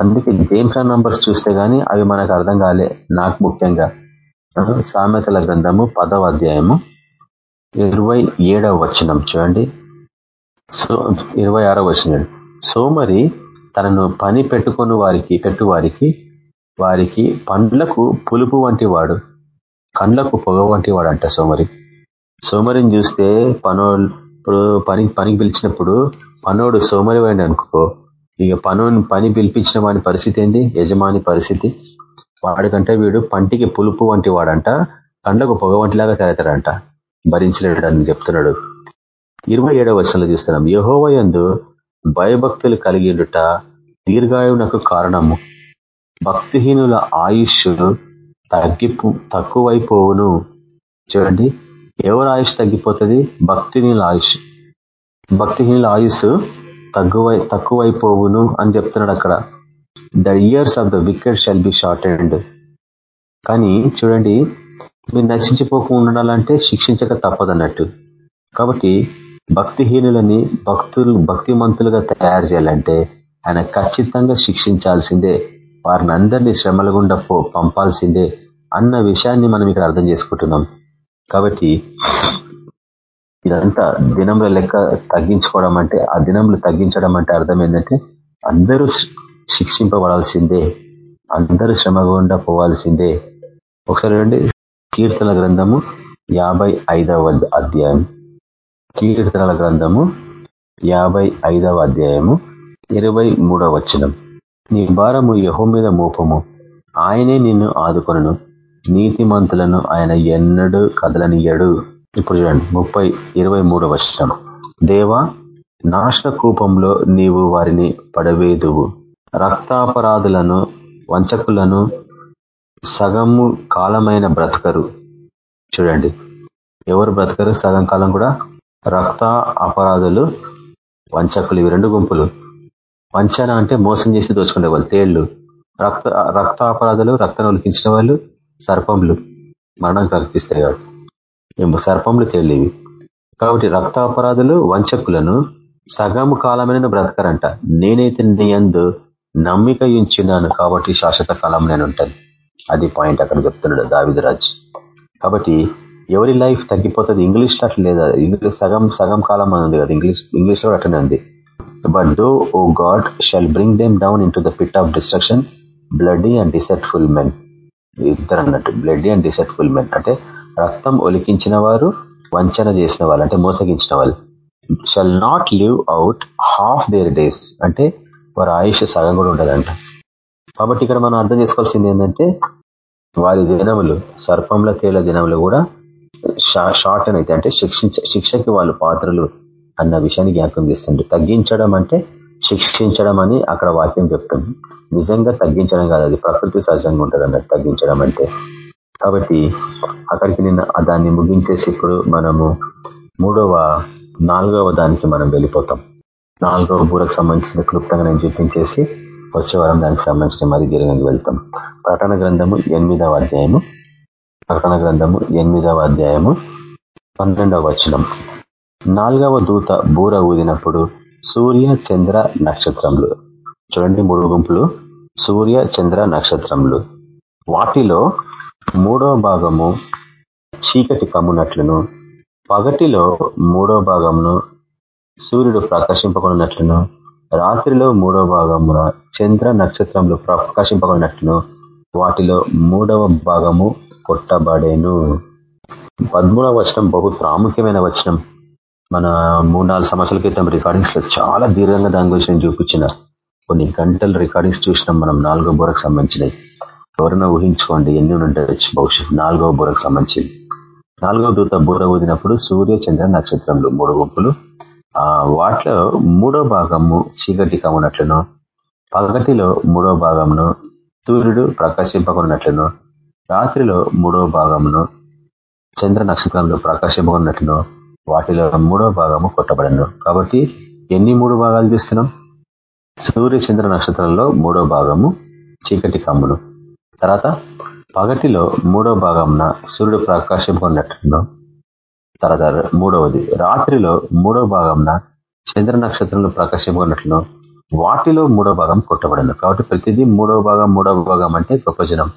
అందుకే జేమ్స్ నంబర్స్ చూస్తే గానీ అవి మనకు అర్థం కాలే నాకు ముఖ్యంగా. సామెతల గ్రంథము పదవ అధ్యాయము ఇరవై ఏడవ వచనం చూడండి. సో ఇరవై ఆరో వచనం. సోమరి తనను పని పెట్టుకుని వారికి పెట్టు వారికి వారికి పండ్లకు పులుపు వంటి వాడు కండ్లకు పొగ వంటి వాడు అంట సోమరి. సోమరిని చూస్తే పనో ఇప్పుడు పని పనికి పిలిచినప్పుడు పనోడు సోమరి వాడిని అనుకో ఇక పను పని పిలిపించిన వాడి పరిస్థితి ఏంది? యజమాని పరిస్థితి. వాడికంటే వీడు పంటికి పులుపు వంటి వాడంట కండ్లకు పొగ వంటిలాగా తయారవుతాడంట. భరించలేడని చెప్తున్నాడు. ఇరవై ఏడవ వర్షంలో చూస్తున్నాం. యహోవయందు భయభక్తులు కలిగిండుట దీర్ఘాయువునకు కారణము. భక్తిహీనుల ఆయుష్ తగ్గి తక్కువైపోవును. చూడండి. ఎవరు ఆయుష్ తగ్గిపోతుంది? భక్తిహీనుల ఆయుష్. భక్తిహీనుల ఆయుష్ తగ్గువై తక్కువైపోవును అని చెప్తున్నాడు అక్కడ. The years of the wicked shall be short and కానీ చూడండి మీరు నశించిపోకుండా ఉండాలంటే శిక్షించక తప్పదన్నట్టు. కాబట్టి భక్తిహీనులని భక్తులు భక్తిమంతులుగా తయారు చేయాలంటే ఆయన ఖచ్చితంగా శిక్షించాల్సిందే. వారిని అందరినీ శ్రమల గుండా పంపాల్సిందే అన్న విషయాన్ని మనం ఇక్కడ అర్థం చేసుకుంటున్నాం. కాబట్టి ఇదంతా దినంలో లెక్క తగ్గించుకోవడం అంటే ఆ దినంలో తగ్గించడం అంటే అర్థం ఏంటంటే అందరూ శిక్షింపబడాల్సిందే. అందరూ శ్రమ గుండా పోవాల్సిందే. ఒకసారి రండి. కీర్తన గ్రంథము యాభై ఐదవ అధ్యాయం. కీర్తనల గ్రంథము యాభై ఐదవ అధ్యాయము ఇరవై వచనం. నీ భారము యహో మీద మోపము. ఆయనే నిన్ను ఆదుకొనను. నీతిమంతులను ఆయన ఎన్నడూ కదలనియడు ఇప్పుడు చూడండి ముప్పై ఇరవై మూడవ వర్షం దేవా నాశన నీవు వారిని పడవేదువు. రక్తాపరాధులను వంచకులను సగము కాలమైన బ్రతకరు. చూడండి ఎవరు బ్రతకరు? సగం కాలం కూడా? రక్త అపరాధులు వంచకులు ఇవి రెండు గుంపులు. వంచన అంటే మోసం చేసి దోచుకునే వాళ్ళు తేళ్ళు. రక్త రక్త అపరాధాలు రక్తం ఒలికించిన వాళ్ళు సర్పంలు మరణం కల్పిస్తాయి కాబట్టి. సర్పంలు తేలివి కాబట్టి రక్త అపరాధులు వంచకులను సగము కాలమైన బ్రతకరంట. నేనైతే నీ అందు నమ్మిక ఉంచినాను కాబట్టి శాశ్వత కాలం నేను ఉంటాను అది పాయింట్ అక్కడ చెప్తున్నాడు దావిదరాజ్ కాబట్టి ఎవరి లైఫ్ తగ్గిపోతుంది? ఇంగ్లీష్లో అట్లా లేదా? ఇంగ్లీష్ సగం సగం కాలం అని ఉంది కదా. ఇంగ్లీష్ ఇంగ్లీష్లో అట్లనే ఉంది. But thou O God shall bring them down in the pit of destruction bloody and deceitful men ఇద్దరు అన్నట్టు బ్లడీ అండ్ డిసెట్ఫుల్ మెన్ అంటే రక్తం ఒలికించిన వారు వంచన చేసిన వాళ్ళు అంటే మోసగించిన వాళ్ళు. Shall not live out half their days అంటే వారి ఆయుష్ సగం కూడా ఉండదంట కాబట్టి ఇక్కడ మనం అర్థం చేసుకోవాల్సింది ఏంటంటే వారి దినములు సర్పంల తేళ్ళ దినములు కూడా షార్ట్ అని అయితే అంటే శిక్షించ శిక్షకి వాళ్ళు పాత్రలు అన్న విషయాన్ని జ్ఞాపకం చేస్తుంది తగ్గించడం అంటే శిక్షించడం అని అక్కడ వాక్యం చెప్తుంది. నిజంగా తగ్గించడం కాదు అది ప్రకృతి సహజంగా ఉంటుంది అన్నట్టు తగ్గించడం అంటే. కాబట్టి అక్కడికి నిన్న దాన్ని ముగించేసి ఇప్పుడు మనము మూడవ నాలుగవ దానికి మనం వెళ్ళిపోతాం. నాలుగవ బూరకు సంబంధించిన క్లుప్తంగా నేను చూపించేసి వచ్చే వారం దానికి సంబంధించిన మరి దీర్ఘంగా వెళ్తాం. ప్రకటన గ్రంథము ఎనిమిదవ అధ్యాయము ప్రకటన గ్రంథము ఎనిమిదవ అధ్యాయము పన్నెండవ వచనం. నాలుగవ దూత బూర ఊదినప్పుడు సూర్య చంద్ర నక్షత్రములు. చూడండి మూడు గుంపులు. సూర్య చంద్ర నక్షత్రములు. వాటిలో మూడవ భాగము చీకటి కమ్మునట్లును పగటిలో మూడో భాగమును సూర్యుడు ప్రకాశింపకున్నట్లును రాత్రిలో మూడో భాగమున చంద్ర నక్షత్రములు ప్రకాశింపకున్నట్లును వాటిలో మూడవ భాగము కొట్టబడేను. పద్మూడవ వచనం బహు ప్రాముఖ్యమైన వచనం. మన మూడు నాలుగు సంవత్సరాల క్రితం రికార్డింగ్స్లో చాలా దీర్ఘంగా దాని గురించి చూపించిన. కొన్ని గంటలు రికార్డింగ్స్ చూసినాం మనం నాలుగో బోరకు సంబంధించినవి. ఎవరైనా ఊహించుకోండి ఎన్ని ఉండొచ్చు భవిష్యత్ నాలుగవ బూరకు సంబంధించింది. నాలుగవ దూత బూర ఊదినప్పుడు సూర్య చంద్ర నక్షత్రములు మూడు గుంపులు. ఆ వాటిలో మూడో భాగము చీకటి ఉన్నట్లును పగటిలో మూడో భాగమును సూర్యుడు ప్రకాశింపకున్నట్లును రాత్రిలో మూడో భాగమును చంద్ర నక్షత్రంలో ప్రకాశింపకున్నట్లును వాటిలో మూడో భాగము కొట్టబడను. కాబట్టి ఎన్ని మూడు భాగాలు చూస్తున్నాం? సూర్య చంద్ర నక్షత్రంలో మూడో భాగము చీకటి కమ్మును. తర్వాత పగటిలో మూడో భాగంన సూర్యుడు ప్రకాశింపన్నట్టును తర్వాత మూడవది రాత్రిలో మూడో భాగంన చంద్ర నక్షత్రంలో ప్రకాశింపన్నట్లును వాటిలో మూడో భాగం కొట్టబడింది. కాబట్టి ప్రతిదీ మూడో భాగం మూడవ భాగం అంటే గొప్ప జనం.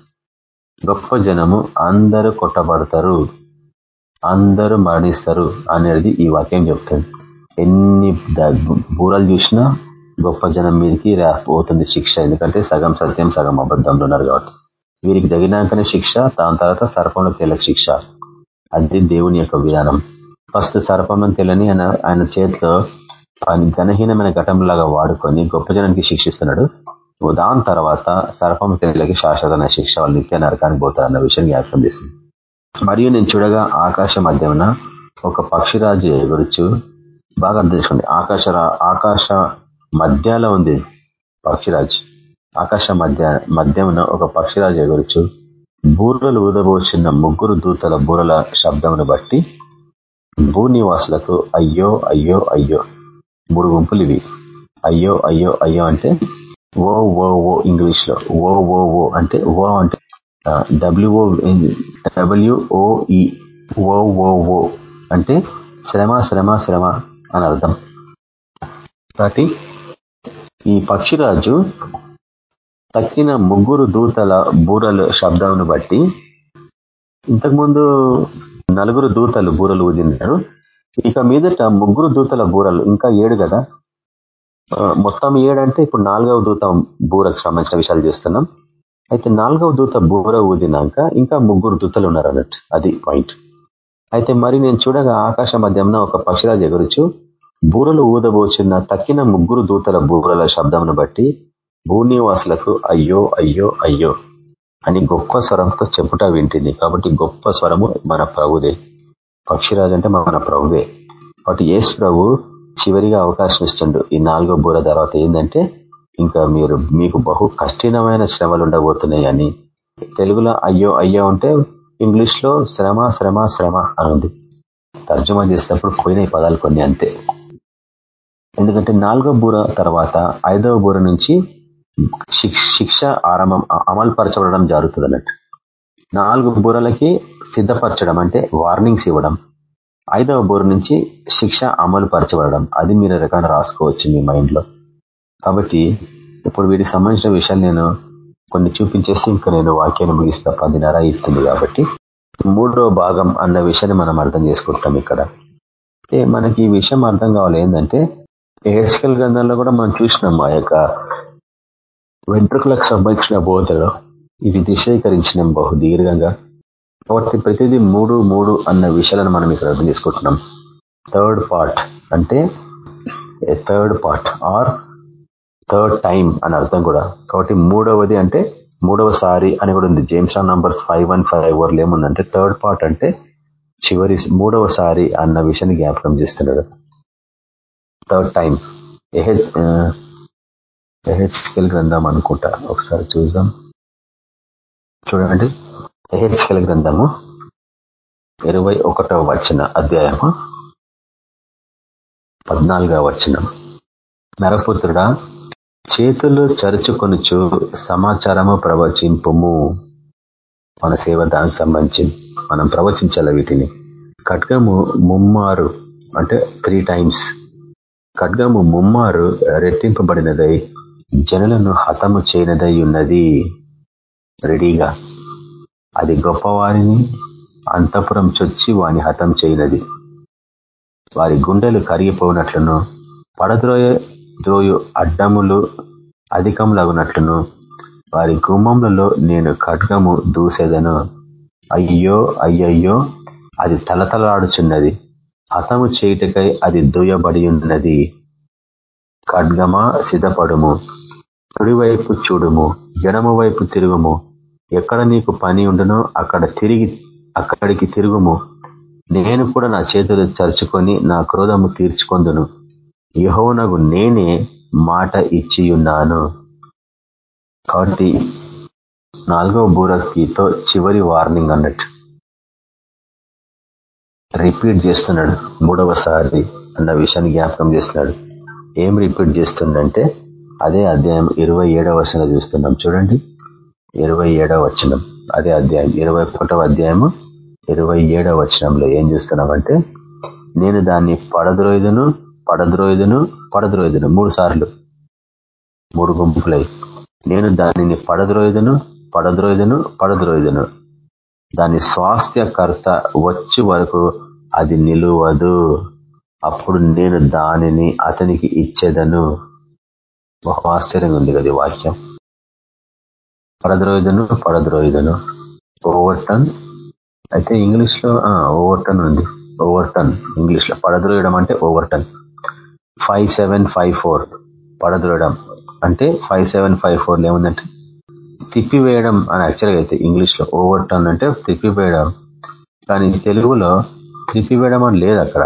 గొప్ప జనము అందరూ కొట్టబడతారు. అందరూ మరణిస్తారు అనేది ఈ వాక్యం చెప్తుంది. ఎన్ని బూరలు చూసినా గొప్ప జనం మీదకి పోతుంది శిక్ష. ఎందుకంటే సగం సత్యం సగం అబద్ధంలో ఉన్నారు కాబట్టి. వీరికి తగినాకనే శిక్ష దాని తర్వాత సర్పంలో తెలకు శిక్ష. అది దేవుని యొక్క విధానం. ఫస్ట్ సర్పంలో తెలని ఆయన ఆయన చేతిలో ఘనహీనమైన ఘటంలాగా వాడుకొని గొప్ప జనానికి శిక్షిస్తున్నాడు. దాని తర్వాత సర్పం తెల్లకి శాశ్వత శిక్ష వాళ్ళు నిత్య నరకానికి పోతారు అన్న విషయం జ్ఞాపకం చేసింది మరియు నేను చూడగా ఆకాశ మధ్యమున ఒక పక్షిరాజు ఎగురుచు బాగా అర్థం చేసుకోండి. ఆకాశ ఆకాశ మధ్యలో ఉంది పక్షిరాజు. ఆకాశ మధ్య మధ్యమున ఒక పక్షిరాజు ఎగురుచు బూరలు ఊదబోచిన ముగ్గురు దూతల బూరల శబ్దమును బట్టి భూనివాసులకు అయ్యో అయ్యో అయ్యో మూడు గుంపులు ఇవి. అయ్యో అయ్యో అయ్యో అంటే ఓ ఓ ఓ ఇంగ్లీష్లో ఓ ఓ ఓ అంటే ఓ అంటే డబ్ల్యూఓ డబ్ల్యూఓఈ e, ఓ ఓ ఓ అంటే శ్రమ శ్రమ శ్రమ అని అర్థం. కాబట్టి ఈ పక్షిరాజు తక్కిన ముగ్గురు దూతల బూరలు శబ్దమును బట్టి ఇంతకుముందు నలుగురు దూతలు బూరలు ఊదినారు. ఇక మీదట ముగ్గురు దూతల బూరలు ఇంకా ఏడు కదా? మొత్తం ఏడంటే ఇప్పుడు నాలుగవ దూత బూరకు సంబంధించిన విషయాలు చేస్తున్నాం. అయితే నాలుగవ దూత బూర ఊదినాక ఇంకా ముగ్గురు దూతలు ఉన్నారు అన్నట్టు. అది పాయింట్. అయితే మరి నేను చూడగా ఆకాశ మధ్యంలో ఒక పక్షిరాజు ఎగురుచు బూరలు ఊదబోచిన తక్కిన ముగ్గురు దూతల బూరల శబ్దమును బట్టి భూనివాసులకు అయ్యో అయ్యో అయ్యో అని గొప్ప స్వరంతో చెప్పుట వింటింది కాబట్టి గొప్ప స్వరము మన ప్రభుదే. పక్షిరాజు అంటే మన ప్రభువే. కాబట్టి యేసు ప్రభు చివరిగా అవకాశం ఇస్తుండు. ఈ నాలుగో బూర తర్వాత ఏంటంటే ఇంకా మీరు మీకు బహు కఠినమైన శ్రమలు ఉండబోతున్నాయి అని. తెలుగులో అయ్యో అయ్యో ఉంటే ఇంగ్లీష్లో శ్రమ శ్రమ శ్రమ అని ఉంది. తర్జుమా చేసినప్పుడు పోయిన పదాలు కొన్ని అంతే. ఎందుకంటే నాలుగో బూర తర్వాత ఐదవ బూర నుంచి శిక్ష ఆరంభం అమలుపరచబడడం జరుగుతుంది అన్నట్టు నాలుగు బూరలకి సిద్ధపరచడం అంటే వార్నింగ్స్ ఇవ్వడం. ఐదవ బూర నుంచి శిక్ష అమలు పరచబడడం అది మీరు రకంగా రాసుకోవచ్చు మీ మైండ్లో కాబట్టి ఇప్పుడు వీటికి సంబంధించిన విషయాలు నేను కొన్ని చూపించేసి ఇంకా నేను వాక్యాన్ని ముగిస్తా. పదిన్నర ఇస్తుంది కాబట్టి మూడో భాగం అన్న విషయాన్ని మనం అర్థం చేసుకుంటాం ఇక్కడ. మనకి ఈ విషయం అర్థం కావాలి ఏంటంటే హెచ్కల్ గ్రంథంలో కూడా మనం చూసినాం ఆ యొక్క వెంట్రుకలకు సంబంధించిన బోధలో ఇవి దిశీకరించిన బహు దీర్ఘంగా. కాబట్టి ప్రతిదీ మూడు మూడు అన్న విషయాలను మనం ఇక్కడ అర్థం చేసుకుంటున్నాం. థర్డ్ పార్ట్ అంటే third part or third time అని అర్థం కూడా. కాబట్టి మూడవది అంటే మూడవసారి అని కూడా ఉంది. James numbers five one five వర్లు ఏముందంటే థర్డ్ పార్ట్ అంటే చివరి మూడవసారి అన్న విషయాన్ని జ్ఞాపకం చేస్తున్నాడు. థర్డ్ టైం ఎహెచ్కెల్ గ్రంథం అనుకుంటా. ఒకసారి చూద్దాం. చూడండి. ఎహెచ్కెల్ గ్రంథము ఇరవై ఒకటవ వచ్చిన అధ్యాయము పద్నాలుగవ వచ్చిన నరపుత్రుడా చేతులు చరుచుకొనుచు సమాచారము ప్రవచింపుము. మన సేవ దానికి సంబంధించి మనం ప్రవచించాలి వీటిని. ఖడ్గము ముమ్మారు అంటే త్రీ టైమ్స్ ఖడ్గము ముమ్మారు రెట్టింపబడినదై జనులను హతము చేయనదై ఉన్నది రెడీగా. అది గొప్పవారిని అంతపురం చొచ్చి వాని హతం చేయనది. వారి గుండెలు కరిగిపోనట్లును పడద్రోయ ద్రోయు అడ్డములు అధికంలాగునట్లును వారి గుమ్మములలో నేను ఖడ్గము దూసేదను. అయ్యో అయ్యయ్యో అది తలతలాడుచున్నది. హతము చేయుటకై అది దూయబడి ఉన్నది ఖడ్గమా సిద్ధపడుము? కుడివైపు చూడుము ఎడమ వైపు తిరుగుము. ఎక్కడ నీకు పని ఉండునో అక్కడ తిరిగి అక్కడికి తిరుగుము. నేను కూడా నా చేతులు చరుచుకొని నా క్రోధము తీర్చుకొందును. యహోనగు నేనే మాట ఇచ్చియున్నాను. కాబట్టి నాలుగవ బూరకితో చివరి వార్నింగ్ అన్నట్టు. రిపీట్ చేస్తున్నాడు మూడవసారి అన్న విషయాన్ని జ్ఞాపకం చేస్తున్నాడు. ఏం రిపీట్ చేస్తుండంటే అదే అధ్యాయం ఇరవై ఏడవ వర్షంలో చూస్తున్నాం. చూడండి. ఇరవై ఏడవ వచనం. అదే అధ్యాయం ఇరవై ఒకటవ అధ్యాయము ఇరవై ఏడవ వచనంలో ఏం చూస్తున్నామంటే నేను దాన్ని పడద్రోయుదును పడద్రోయుదును పడద్రోయుదును. మూడు సార్లు. మూడు గుంపులై. నేను దానిని పడద్రోయుదును పడద్రోయుదును పడద్రోయుదును. దాని స్వాస్థ్యకర్త వచ్చి వరకు అది నిలువదు. అప్పుడు నేను దానిని అతనికి ఇచ్చేదను. బహు ఆశ్చర్యంగా ఉంది కదా వాక్యం. పడద్రోయుదను ఓవర్ ఓవర్టన్. అయితే ఇంగ్లీష్లో ఓవర్టన్ ఉంది. ఓవర్టన్ ఇంగ్లీష్లో పడద్రోయడం అంటే overturn. Five seven five four. పడద్రోయడం అంటే ఫైవ్ సెవెన్ ఫైవ్ ఫోర్ ఏముందంటే తిప్పివేయడం అని యాక్చువల్గా అయితే ఇంగ్లీష్లో ఓవర్ టన్ అంటే తిప్పివేయడం. కానీ తెలుగులో తిప్పివేయడం అని లేదు అక్కడ.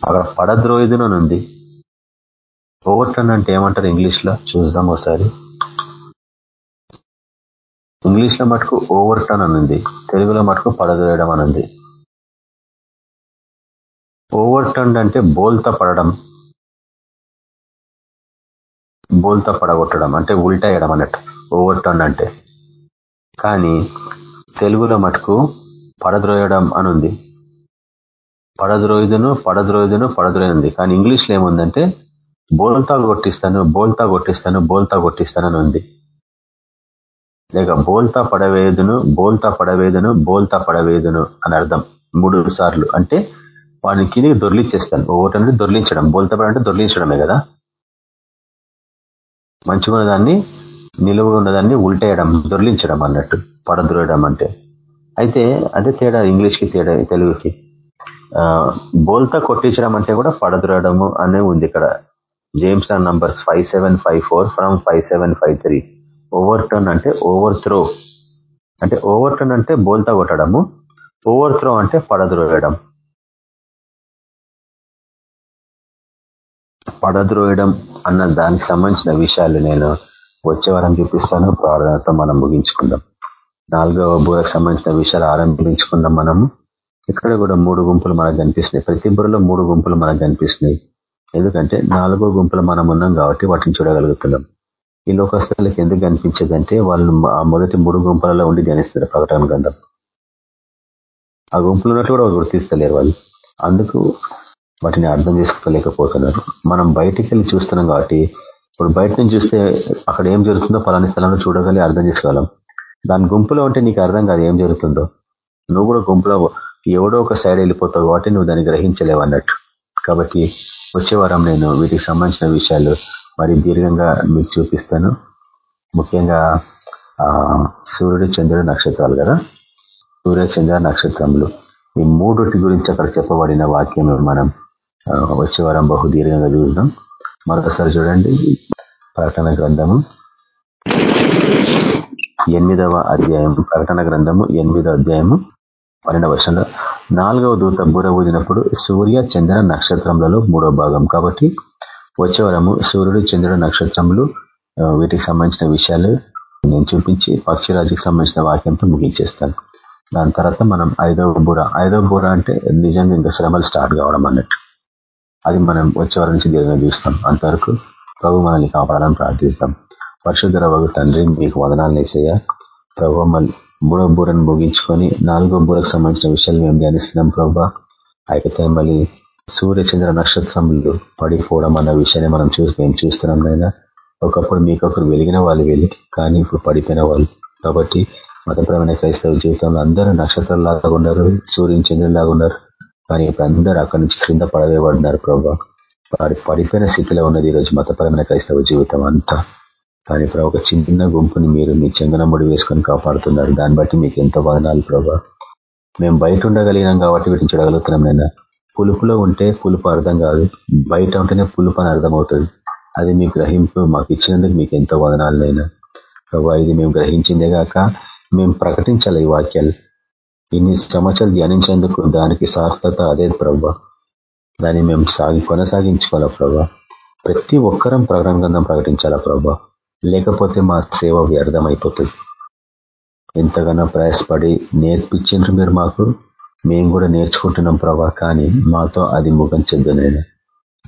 అక్కడ పడద్రోయుదును అని ఉంది. ఓవర్ అంటే ఏమంటారు ఇంగ్లీష్లో చూద్దాం ఒకసారి. ఇంగ్లీష్లో మటుకు ఓవర్ టర్న్ అని ఉంది. తెలుగులో మటుకు పడద్రోయడం అని ఉంది. ఓవర్ టర్న్ అంటే బోల్తా పడడం. బోల్తా పడగొట్టడం అంటే ఉల్టాయడం అన్నట్టు. ఓవర్ టర్న్ అంటే. కానీ తెలుగులో మటుకు పడద్రోయడం అని ఉంది. పడద్రోయుదును పడద్రోయుదును పడద్రోయింది కానీ ఇంగ్లీష్లో ఏముందంటే బోల్తా కొట్టిస్తాను బోల్తా కొట్టిస్తాను బోల్తా కొట్టిస్తానని ఉంది. లేక బోల్తా పడవేదును బోల్తా పడవేదును బోల్తా పడవేదును అని అర్థం. మూడు సార్లు. అంటే వానికి కిందికి దొర్లించేస్తాను ఒకటి దొర్లించడం. బోల్తా పడంటే దొర్లించడమే కదా? మంచిగా ఉన్నదాన్ని నిలువుగా ఉన్నదాన్ని ఉల్టేయడం దొర్లించడం అన్నట్టు. పడద్రోయడం అంటే. అయితే అదే తేడా ఇంగ్లీష్కి తేడా తెలుగుకి. బోల్తా కొట్టించడం అంటే కూడా పడద్రోయడము అనే ఉంది ఇక్కడ. James numbers five seven five four from five seven five three overturn అంటే ఓవర్ త్రో అంటే ఓవర్ టర్న్ అంటే బోల్తా కొట్టడము. ఓవర్ త్రో అంటే పడద్రోయడం. పడద్రోయడం అన్న దానికి సంబంధించిన విషయాలు నేను వచ్చే వారం చూపిస్తాను. ప్రార్థనతో మనం ముగించుకుందాం. నాలుగవ బూరకు సంబంధించిన విషయాలు ఆరంభించుకుందాం మనము. ఇక్కడ కూడా మూడు గుంపులు మనకు కనిపిస్తున్నాయి. ప్రతి బుర్రలో మూడు గుంపులు మనకు కనిపిస్తున్నాయి. ఎందుకంటే నాలుగో గుంపులు మనం ఉన్నాం కాబట్టి వాటిని చూడగలుగుతున్నాం. ఈ లోకస్థలకి ఎందుకు కనిపించదంటే వాళ్ళు ఆ మొదటి మూడు గుంపులలో ఉండి ధ్యానిస్తారు ప్రకటన గ్రంథం. ఆ గుంపులు ఉన్నట్లు కూడా గుర్తిస్తలేరు వాళ్ళు. అందుకు వాటిని అర్థం చేసుకోలేకపోతున్నారు. మనం బయటికి వెళ్ళి చూస్తున్నాం కాబట్టి ఇప్పుడు బయట నుంచి చూస్తే అక్కడ ఏం జరుగుతుందో పలాని స్థలంలో చూడగలి అర్థం చేసుకోగలం. దాని గుంపులో ఉంటే నీకు అర్థం కాదు ఏం జరుగుతుందో. నువ్వు కూడా గుంపులో ఎవడో ఒక సైడ్ వెళ్ళిపోతావు కాబట్టి నువ్వు దాన్ని గ్రహించలేవు అన్నట్టు. కాబట్టి వచ్చే వారం నేను వీటికి సంబంధించిన విషయాలు మరి దీర్ఘంగా మీకు చూపిస్తాను. ముఖ్యంగా సూర్యుడు చంద్రుడు నక్షత్రాలు కదా? సూర్య చంద్ర నక్షత్రములు. ఈ మూడుటి గురించి అక్కడ చెప్పబడిన వాక్యం మనం వచ్చే వారం బహు దీర్ఘంగా చూద్దాం. మరొకసారి చూడండి. ప్రకటన గ్రంథము ఎనిమిదవ అధ్యాయం ప్రకటన గ్రంథము ఎనిమిదవ అధ్యాయము. పన్నెండవ వర్షంలో నాలుగవ దూత బుర ఊదినప్పుడు సూర్య చంద్ర నక్షత్రములలో మూడో భాగం. కాబట్టి వచ్చే వరము సూర్యుడు చంద్రుడు నక్షత్రములు వీటికి సంబంధించిన విషయాలు నేను చూపించి పక్షిరాజుకి సంబంధించిన వాక్యంతో ముగించేస్తాను. దాని తర్వాత మనం ఐదవ బుర. ఐదవ బుర అంటే నిజంగా ఇంకా శ్రమలు స్టార్ట్ కావడం అన్నట్టు. అది మనం వచ్చే వారి నుంచి దీర్ఘంగా చూస్తాం. అంతవరకు ప్రభు మనల్ని కాపాడాలని ప్రార్థిస్తాం. పరిశుద్ధర వగు తండ్రి మీకు వదనాలు వేసేయ ప్రభు మూడో బూరను ముగించుకొని నాలుగో బూరకు సంబంధించిన విషయాలు మేము ధ్యానిస్తున్నాం ప్రభా. అయితే మళ్ళీ సూర్య చంద్ర నక్షత్రములు పడిపోవడం అన్న విషయాన్ని మనం చూసి మేము చూస్తున్నాం నాయన. ఒకప్పుడు మీకొకరు వెలిగిన వాళ్ళు వెళ్ళి కానీ ఇప్పుడు పడిపోయిన వాళ్ళు. కాబట్టి మతపరమైన క్రైస్తవ జీవితంలో అందరూ నక్షత్రంలాగా ఉన్నారు సూర్యుని చంద్రులాగా ఉన్నారు. కానీ ఇప్పుడు అందరూ అక్కడి నుంచి క్రింద పడవేయబడినారు ప్రభావ వారి పడిపోయిన స్థితిలో ఉన్నది ఈరోజు మతపరమైన క్రైస్తవ జీవితం అంతా. కానీ ఇప్పుడు ఒక చిన్న గుంపుని మీరు మీ చెంగనమ్ముడి వేసుకొని కాపాడుతున్నారు. దాన్ని బట్టి మీకు ఎంతో వదనాలు ప్రభా. మేము బయట ఉండగలిగినాం కాబట్టి వీటిని చూడగలుగుతున్నాం నేను పులుపులో ఉంటే పులుపు అర్థం కాదు బయట ఉంటేనే పులుపు అని అర్థమవుతుంది. అది మీ గ్రహింపు మాకు ఇచ్చినందుకు మీకు ఎంతో వదనాలు నైనా ప్రభా ఇది మేము గ్రహించిందే కాక మేము ప్రకటించాలి ఈ వాక్యాలు. ఇన్ని సంవత్సరాలు ధ్యానించేందుకు దానికి సార్థత అదే ప్రభా. దాన్ని మేము సాగి కొనసాగించుకోవాలా ప్రభా? ప్రతి ఒక్కరం ప్రకటన ప్రకటించాలా ప్రభా? లేకపోతే మా సేవ వ్యర్థమైపోతుంది ఎంతగానో ప్రయాసపడి నేర్పించిండ్రు మీరు మాకు. మేము కూడా నేర్చుకుంటున్నాం ప్రభా కానీ మాతో అది ముఖం చెందునైనా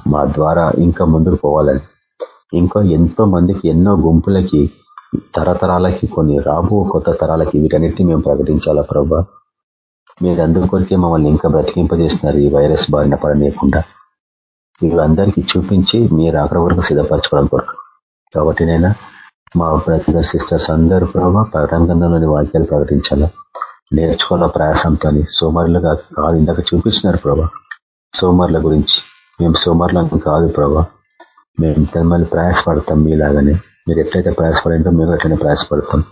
మా ద్వారా ఇంకా ముందుకు పోవాలని. ఇంకా ఎంతో మందికి ఎన్నో గుంపులకి తరతరాలకి కొన్ని రాబో కొత్త తరాలకి వీటన్నిటిని మేము ప్రకటించాలా ప్రభా? మీరు అందుకొరికే మమ్మల్ని ఇంకా బ్రతికింపజేస్తున్నారు ఈ వైరస్ బారిన పడనీయకుండా. వీళ్ళందరికీ చూపించి మీరు అక్కడ వరకు సిద్ధపరచుకోవడం కొరకు. కాబట్టి నైనా మా బ్రదర్ సిస్టర్స్ అందరూ ప్రభావ ప్రకటనలోని వాక్యాలు ప్రకటించాలా. నేర్చుకోవాల ప్రయాసంతో సోమరులుగా కాదు ఇందాక చూపించినారు ప్రభా. సోమర్ల గురించి. మేము సోమర్లను కాదు ప్రభా. మేము మిమ్మల్ని ప్రయాసపడతాం మీలాగానే. మీరు ఎట్లయితే ప్రయాసపడిందో మేము ఎట్లనే ప్రయాసపడతాం.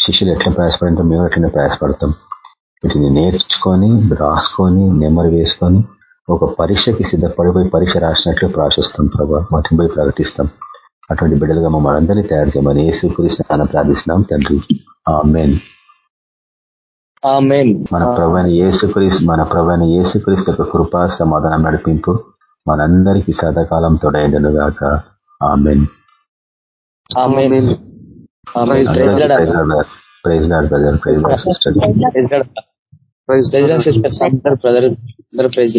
శిష్యులు ఎట్లా ప్రయాసపడిందో మేము ఎట్లనే ప్రయాసపడతాం. వీటిని నేర్చుకొని రాసుకొని నెమరు వేసుకొని ఒక పరీక్షకి సిద్ధపడిపోయి పరీక్ష రాసినట్లు ప్రాశిస్తాం ప్రభా. వాటిని పోయి ప్రకటిస్తాం. అటువంటి బిడ్డలుగా మమ్మల్ని అందరినీ తయారు చేయమని ఏసుకృష్ణ ప్రార్థిస్తున్నాం తండ్రి. ఆ మెయిన్ మన ప్రభైన ఏసుక్రీస్తు మన ప్రభైన ఏసుక్రీస్తు యొక్క కృపా సమాధానం నడిపింపు మనందరికీ సదాకాలం తోడైందను గాక. Amen. Praise Lord brother praise Lord sister. Praise sister. Brother praise